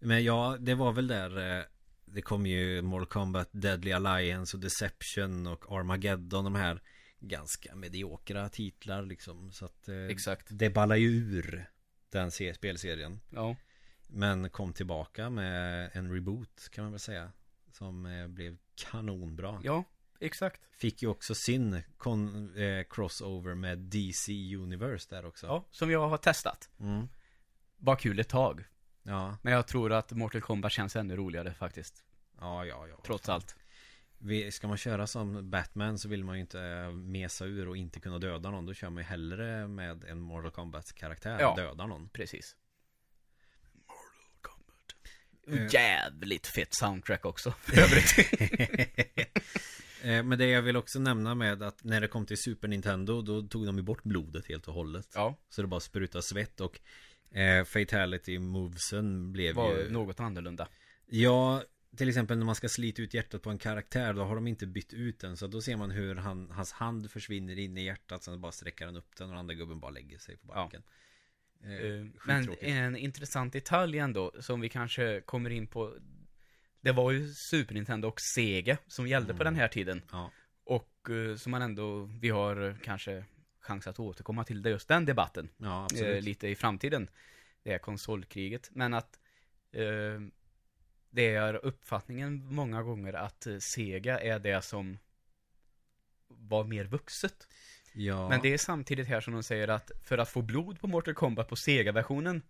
Speaker 1: Men ja, det var väl där eh, Det kom ju Mortal Kombat, Deadly Alliance och Deception och Armageddon De här ganska mediokra titlar liksom Så att eh,
Speaker 2: Exakt.
Speaker 1: Det ballar ju ur Den se- spelserien
Speaker 2: Ja.
Speaker 1: Men kom tillbaka med en reboot kan man väl säga Som eh, blev kanonbra
Speaker 2: Ja, exakt.
Speaker 1: Fick ju också sin kon- eh, crossover med DC Universe där också
Speaker 2: Ja, som jag har testat.
Speaker 1: mm.
Speaker 2: Var kul ett tag.
Speaker 1: Ja,
Speaker 2: Men jag tror att Mortal Kombat känns ännu roligare faktiskt.
Speaker 1: ja, ja, ja
Speaker 2: Trots
Speaker 1: fan.
Speaker 2: allt.
Speaker 1: Vi- Ska man köra som Batman så vill man ju inte eh, mesa ur och inte kunna döda någon Då kör man ju hellre med en Mortal Kombat karaktär
Speaker 2: Ja.
Speaker 1: döda någon
Speaker 2: Precis. Mortal
Speaker 1: Eh.
Speaker 2: Kombat. Jävligt fett soundtrack också. För övrigt.
Speaker 1: Eh, Men det jag vill också nämna med att när det kom till Super Nintendo Då tog de ju bort blodet helt och hållet
Speaker 2: ja,
Speaker 1: Så det bara sprutar svett och eh, Fatality movesen blev
Speaker 2: var
Speaker 1: ju
Speaker 2: något annorlunda.
Speaker 1: Ja, till exempel när man ska slita ut hjärtat på en karaktär Då har de inte bytt ut den Så då ser man hur han, hans hand försvinner in i hjärtat Sen bara sträcker han upp den och andra gubben bara lägger sig på backen eh,
Speaker 2: Eh, Men en intressant detalj ändå, som vi kanske kommer in på. Det var ju Super Nintendo och Sega som gällde på
Speaker 1: Mm.
Speaker 2: den här tiden.
Speaker 1: Ja,
Speaker 2: Och eh, som man ändå, vi har kanske chans att återkomma till det, just den debatten.
Speaker 1: ja
Speaker 2: eh, lite i framtiden. Det är konsolkriget. Men att eh, det är uppfattningen många gånger att eh, Sega är det som var mer vuxet.
Speaker 1: Ja,
Speaker 2: Men det är samtidigt här som de säger att för att få blod på Mortal Kombat på Sega-versionen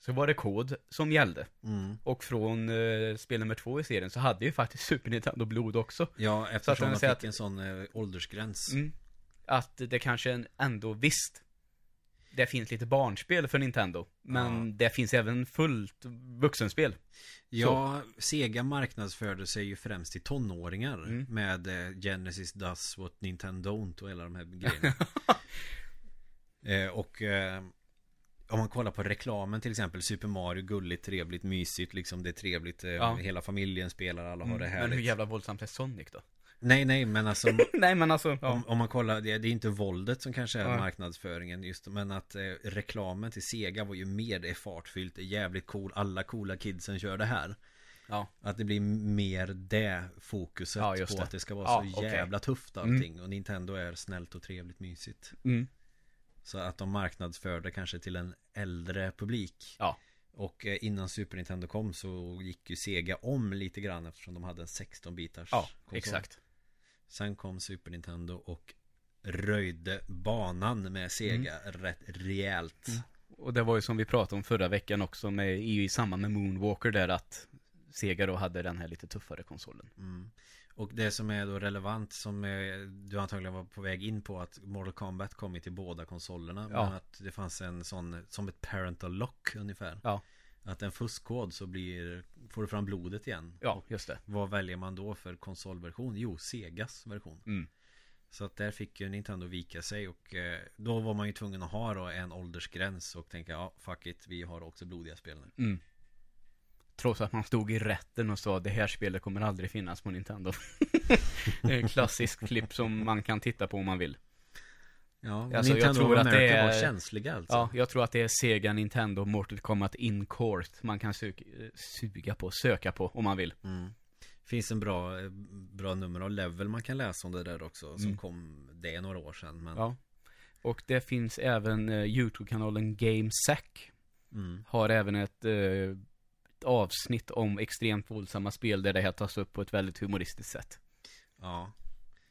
Speaker 2: så var det kod som gällde.
Speaker 1: mm.
Speaker 2: Och från eh, spel nummer två i serien så hade ju faktiskt Super Nintendo blod också.
Speaker 1: Ja, eftersom
Speaker 2: de
Speaker 1: fick
Speaker 2: att-
Speaker 1: en sån eh, åldersgräns
Speaker 2: Mm. Att det kanske ändå visst Det finns lite barnspel för Nintendo Men
Speaker 1: Ja.
Speaker 2: det finns även fullt vuxenspel
Speaker 1: Ja, Sega marknadsförde sig ju främst till tonåringar
Speaker 2: Mm.
Speaker 1: Med eh, Genesis does what Nintendo don't och hela de här grejerna eh, Och eh, Om man kollar på reklamen till exempel Super Mario, gulligt, trevligt, mysigt liksom Det är trevligt, eh,
Speaker 2: Ja.
Speaker 1: hela familjen spelar, alla har det
Speaker 2: Mm. Men
Speaker 1: härligt
Speaker 2: hur jävla våldsamt är Sonic då?
Speaker 1: Nej, nej, men alltså
Speaker 2: Nej men alltså, ja.
Speaker 1: om, om man kollar, det, det är inte våldet som kanske är
Speaker 2: Ja.
Speaker 1: marknadsföringen just Men att eh, reklamen till Sega var ju mer, det är fartfyllt, det är jävligt cool Alla coola kidsen kör det här
Speaker 2: ja.
Speaker 1: Att det blir mer det fokuset
Speaker 2: Ja,
Speaker 1: på
Speaker 2: det.
Speaker 1: att det ska vara så
Speaker 2: okej.
Speaker 1: jävla tufft allting Och Nintendo är snällt och trevligt mysigt
Speaker 2: Mm.
Speaker 1: Så att de marknadsförde kanske till en äldre publik
Speaker 2: Ja.
Speaker 1: Och eh, innan Super Nintendo kom så gick ju Sega om lite grann eftersom de hade en 16-bitars
Speaker 2: Ja,
Speaker 1: konsol.
Speaker 2: exakt
Speaker 1: Sen kom Super Nintendo och röjde banan med Sega rätt rejält
Speaker 2: Mm. Och det var ju som vi pratade om förra veckan också med, i samband med Moonwalker där att Sega då hade den här lite tuffare konsolen
Speaker 1: Mm. Och det som är då relevant som eh, du antagligen var på väg in på att Mortal Kombat kom till båda konsolerna
Speaker 2: Ja.
Speaker 1: Men att det fanns en sån som ett parental lock ungefär
Speaker 2: Ja.
Speaker 1: Att en fuskkod så blir Får du fram blodet igen
Speaker 2: Ja, just det
Speaker 1: Vad väljer man då för konsolversion? Jo, Segas version
Speaker 2: mm.
Speaker 1: Så att där fick ju Nintendo vika sig och eh, Då var man ju tvungen att ha då en åldersgräns och tänka ja fuck it Vi har också blodiga spel nu
Speaker 2: Mm. Trots att man stod i rätten och sa det här spelet kommer aldrig finnas på Nintendo. det är en klassisk klipp som man kan titta på om man vill.
Speaker 1: Ja,
Speaker 2: Alltså, jag
Speaker 1: Nintendo
Speaker 2: tror
Speaker 1: of
Speaker 2: att det är-
Speaker 1: var känsliga alltså
Speaker 2: Ja, jag tror att det är Sega, Nintendo, Mortal Kombat in Court man kan suga, suga på, söka på om man vill.
Speaker 1: Mm. Finns en bra, bra nummer av Level man kan läsa om det där också Som
Speaker 2: Mm.
Speaker 1: kom, det är några år sedan men
Speaker 2: Ja. Och det finns även eh, YouTube-kanalen GameSack.
Speaker 1: mm.
Speaker 2: Har även ett, eh, ett avsnitt om extremt våldsamma spel där det här tas upp på ett väldigt humoristiskt sätt.
Speaker 1: Ja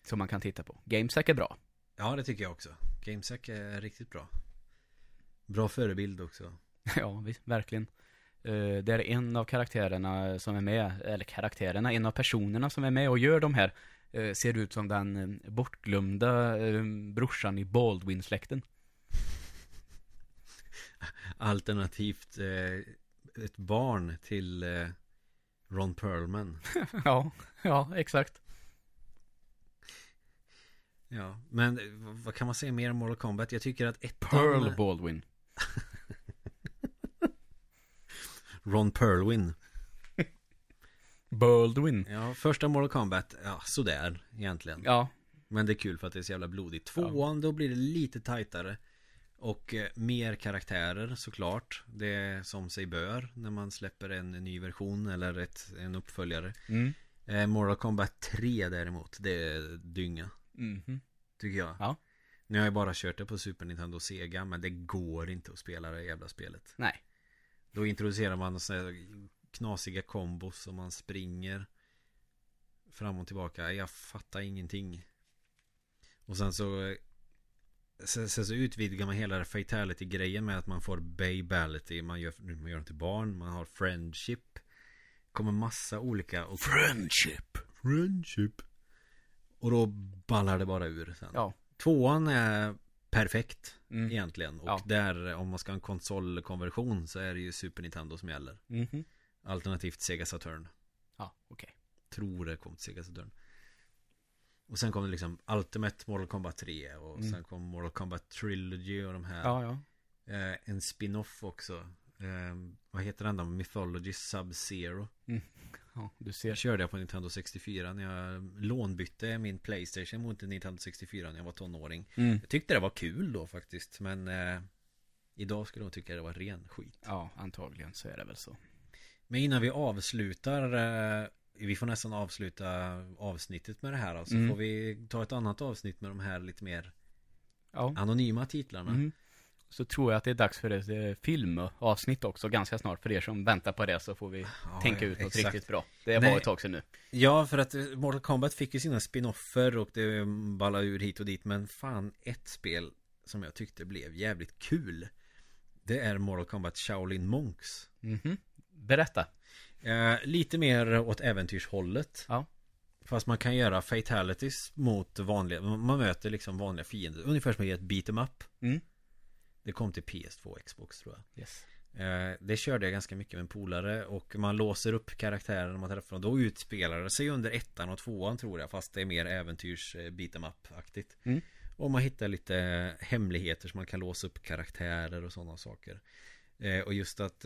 Speaker 2: Som man kan titta på. GameSack är bra.
Speaker 1: Ja det tycker jag också Gamesack är riktigt bra Bra förebild också
Speaker 2: Ja, visst, verkligen. Uh, det är en av karaktärerna som är med, eller karaktärerna, en av personerna som är med och gör de här eh, ser ut som den eh, bortglömda brorsan i Baldwin-släkten.
Speaker 1: Alternativt Ett barn till Ron Perlman
Speaker 2: ja, ja, exakt.
Speaker 1: Ja Men eh, vad kan man säga mer om Mortal Kombat? Jag tycker att ettan
Speaker 2: Pearl Baldwin.
Speaker 1: Ron Perlwin
Speaker 2: Baldwin.
Speaker 1: Ja, första Mortal Kombat, ja sådär egentligen.
Speaker 2: Ja.
Speaker 1: Men det är kul för att det är så jävla blodigt. Tvåan, då blir det lite tajtare. Och eh, mer karaktärer såklart. Det är som sig bör när man släpper en ny version eller ett, en uppföljare.
Speaker 2: Mm.
Speaker 1: Eh, Mortal Kombat 3 däremot, det är dynga.
Speaker 2: Mhm.
Speaker 1: Tycker jag.
Speaker 2: Ja.
Speaker 1: Nu har jag bara kört det på Super Nintendo och Sega, men det går inte att spela det jävla spelet.
Speaker 2: Nej.
Speaker 1: Då introducerar man så här knasiga kombos och man springer fram och tillbaka. Jag fattar ingenting. Och sen så Sen, sen så utvidgar man hela fatality-grejen med att man får babality. Man gör, man gör dem till barn. Man har friendship. Kommer massa olika. Och
Speaker 2: Friendship.
Speaker 1: friendship. Och då ballar det bara ur sen.
Speaker 2: Ja.
Speaker 1: Tvåan är perfekt
Speaker 2: Mm.
Speaker 1: egentligen. Och
Speaker 2: Ja.
Speaker 1: där om man ska ha en konsolkonversion så är det ju Super Nintendo som gäller.
Speaker 2: Mhm.
Speaker 1: Alternativt Sega Saturn.
Speaker 2: Ja, okej.
Speaker 1: Tror det kom till Sega Saturn. Och sen kom det liksom Ultimate Mortal Kombat 3 och
Speaker 2: Mm.
Speaker 1: sen kom Mortal Kombat Trilogy och de här.
Speaker 2: Ja, ja.
Speaker 1: Eh, en spin-off också. Eh, vad heter den då? Mythology Sub-Zero.
Speaker 2: Ja, du ser.
Speaker 1: körde jag på Nintendo 64 när jag lånbytte min Playstation mot en Nintendo 64 när jag var tonåring.
Speaker 2: Mm.
Speaker 1: Jag tyckte det var kul då faktiskt, men eh, idag skulle jag tycka det var ren skit.
Speaker 2: Ja, antagligen så är det väl så.
Speaker 1: Men innan vi avslutar eh, Vi får nästan avsluta avsnittet med det här alltså.
Speaker 2: Mm.
Speaker 1: Får vi ta ett annat avsnitt med de här lite mer
Speaker 2: Ja.
Speaker 1: anonyma titlarna
Speaker 2: Mm. Så tror jag att det är dags för ett eh, filmavsnitt också ganska snart. För er som väntar på det så får vi
Speaker 1: Ja,
Speaker 2: tänka ut något
Speaker 1: exakt.
Speaker 2: riktigt bra. Det
Speaker 1: Nej.
Speaker 2: var ett tag sedan nu.
Speaker 1: Ja för att eh, Mortal Kombat fick ju sina spinoffer och det ballade ur hit och dit Men fan ett spel som jag tyckte blev jävligt kul Det är Mortal Kombat Shaolin Monks
Speaker 2: Mhm. Berätta.
Speaker 1: eh, Lite mer åt äventyrshållet
Speaker 2: Ja.
Speaker 1: Fast man kan göra fatalities mot vanliga Man möter liksom vanliga fiender Ungefär som i ett beat em up
Speaker 2: Mm.
Speaker 1: Det kom till PS2 och Xbox tror jag
Speaker 2: Yes.
Speaker 1: Eh, Det körde jag ganska mycket med en polare och man låser upp karaktärer när man träffar dem. Då utspelar det sig under ettan och tvåan tror jag fast det är mer äventyrs eh, beat em up-aktigt.
Speaker 2: Mm.
Speaker 1: Och man hittar lite hemligheter så man kan låsa upp karaktärer och sådana saker. Eh, Och just att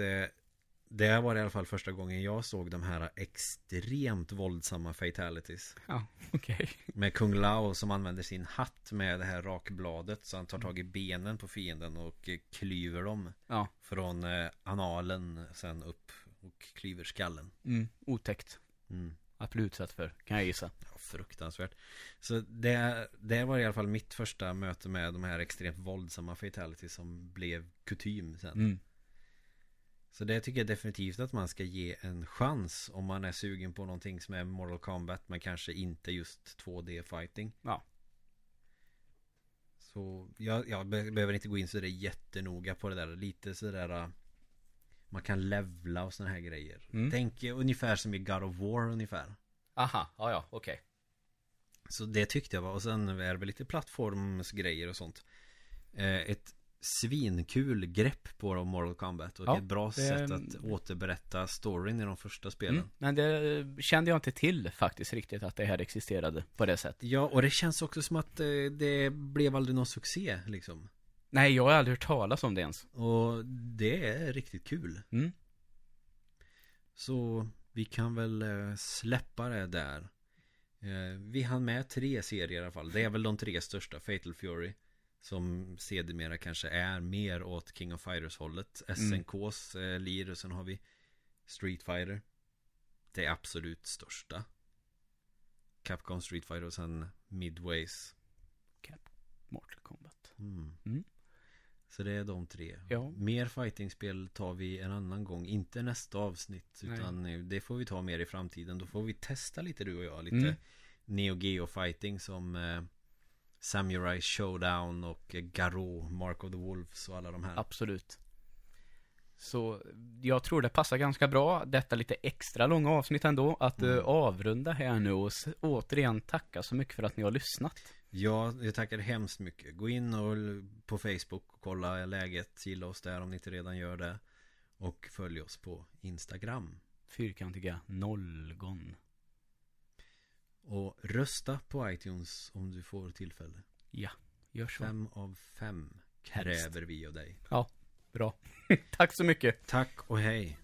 Speaker 1: det var i alla fall första gången jag såg de här extremt våldsamma fatalities.
Speaker 2: Ja, okej.
Speaker 1: Med Kung Lao som använder sin hatt med det här rakbladet så han tar tag i benen på fienden och eh, klyver dem.
Speaker 2: Ja.
Speaker 1: Från eh, analen sen upp och klyver skallen.
Speaker 2: Mm. Otäckt.
Speaker 1: Mm.
Speaker 2: Att bli utsatt för, kan jag gissa.
Speaker 1: Ja, fruktansvärt. Så det, det var i alla fall mitt första möte med de här extremt våldsamma fatalities som blev kutym sen.
Speaker 2: Mm.
Speaker 1: Så det tycker jag definitivt att man ska ge en chans om man är sugen på någonting som är Mortal Kombat men kanske inte just 2D fighting.
Speaker 2: Ja.
Speaker 1: Så jag, jag be- behöver inte gå in så det är jättenoga på det där. Lite sådär äh, Man kan levla och sådana här grejer.
Speaker 2: Mm.
Speaker 1: Tänk ungefär som i God of War ungefär.
Speaker 2: Aha, ja ja, okej.
Speaker 1: Så det tyckte jag var. Och sen är det väl lite plattformsgrejer och sånt. Eh, ett svinkul grepp på Mortal Kombat. Och
Speaker 2: Ja,
Speaker 1: ett bra
Speaker 2: det-
Speaker 1: sätt att återberätta storyn i de första spelen.
Speaker 2: Mm. Men det kände jag inte till faktiskt riktigt att det här existerade på det sättet.
Speaker 1: Ja, och det känns också som att eh, det blev aldrig någon succé liksom.
Speaker 2: Nej, jag har aldrig hört talas om det ens.
Speaker 1: Och det är riktigt kul.
Speaker 2: Mm.
Speaker 1: Så vi kan väl eh, släppa det där. Eh, Vi hann med tre serier i alla fall. Det är väl de tre största. Fatal Fury. Som sedermera kanske är mer åt King of Fighters hållet.
Speaker 2: Mm.
Speaker 1: SNKs eh, lir och sen har vi Street Fighter. Det absolut största. Capcom Street Fighter och sen Midways.
Speaker 2: Mortal Kombat.
Speaker 1: Mm.
Speaker 2: Mm.
Speaker 1: Så det är de tre.
Speaker 2: Ja.
Speaker 1: Mer fightingspel tar vi en annan gång. Inte nästa avsnitt.
Speaker 2: Nej.
Speaker 1: Utan eh, det får vi ta mer i framtiden. Då får vi testa lite du och jag. Lite
Speaker 2: Mm.
Speaker 1: Neo Geo fighting som eh, Samurai Showdown och Garou, Mark of the Wolves och alla de här.
Speaker 2: Absolut. Så jag tror det passar ganska bra, detta lite extra långa avsnitt ändå, att
Speaker 1: Mm.
Speaker 2: eh, avrunda här nu och återigen tacka så mycket för att ni har lyssnat.
Speaker 1: Ja, jag tackar hemskt mycket. Gå in och på Facebook och kolla läget. Gilla oss där om ni inte redan gör det. Och följ oss på Instagram.
Speaker 2: Fyrkantiga nollgon.
Speaker 1: Och rösta på iTunes om du får tillfälle.
Speaker 2: Ja, gör så.
Speaker 1: Fem av fem kräver vi av dig.
Speaker 2: Bra. Tack så mycket.
Speaker 1: Tack och hej.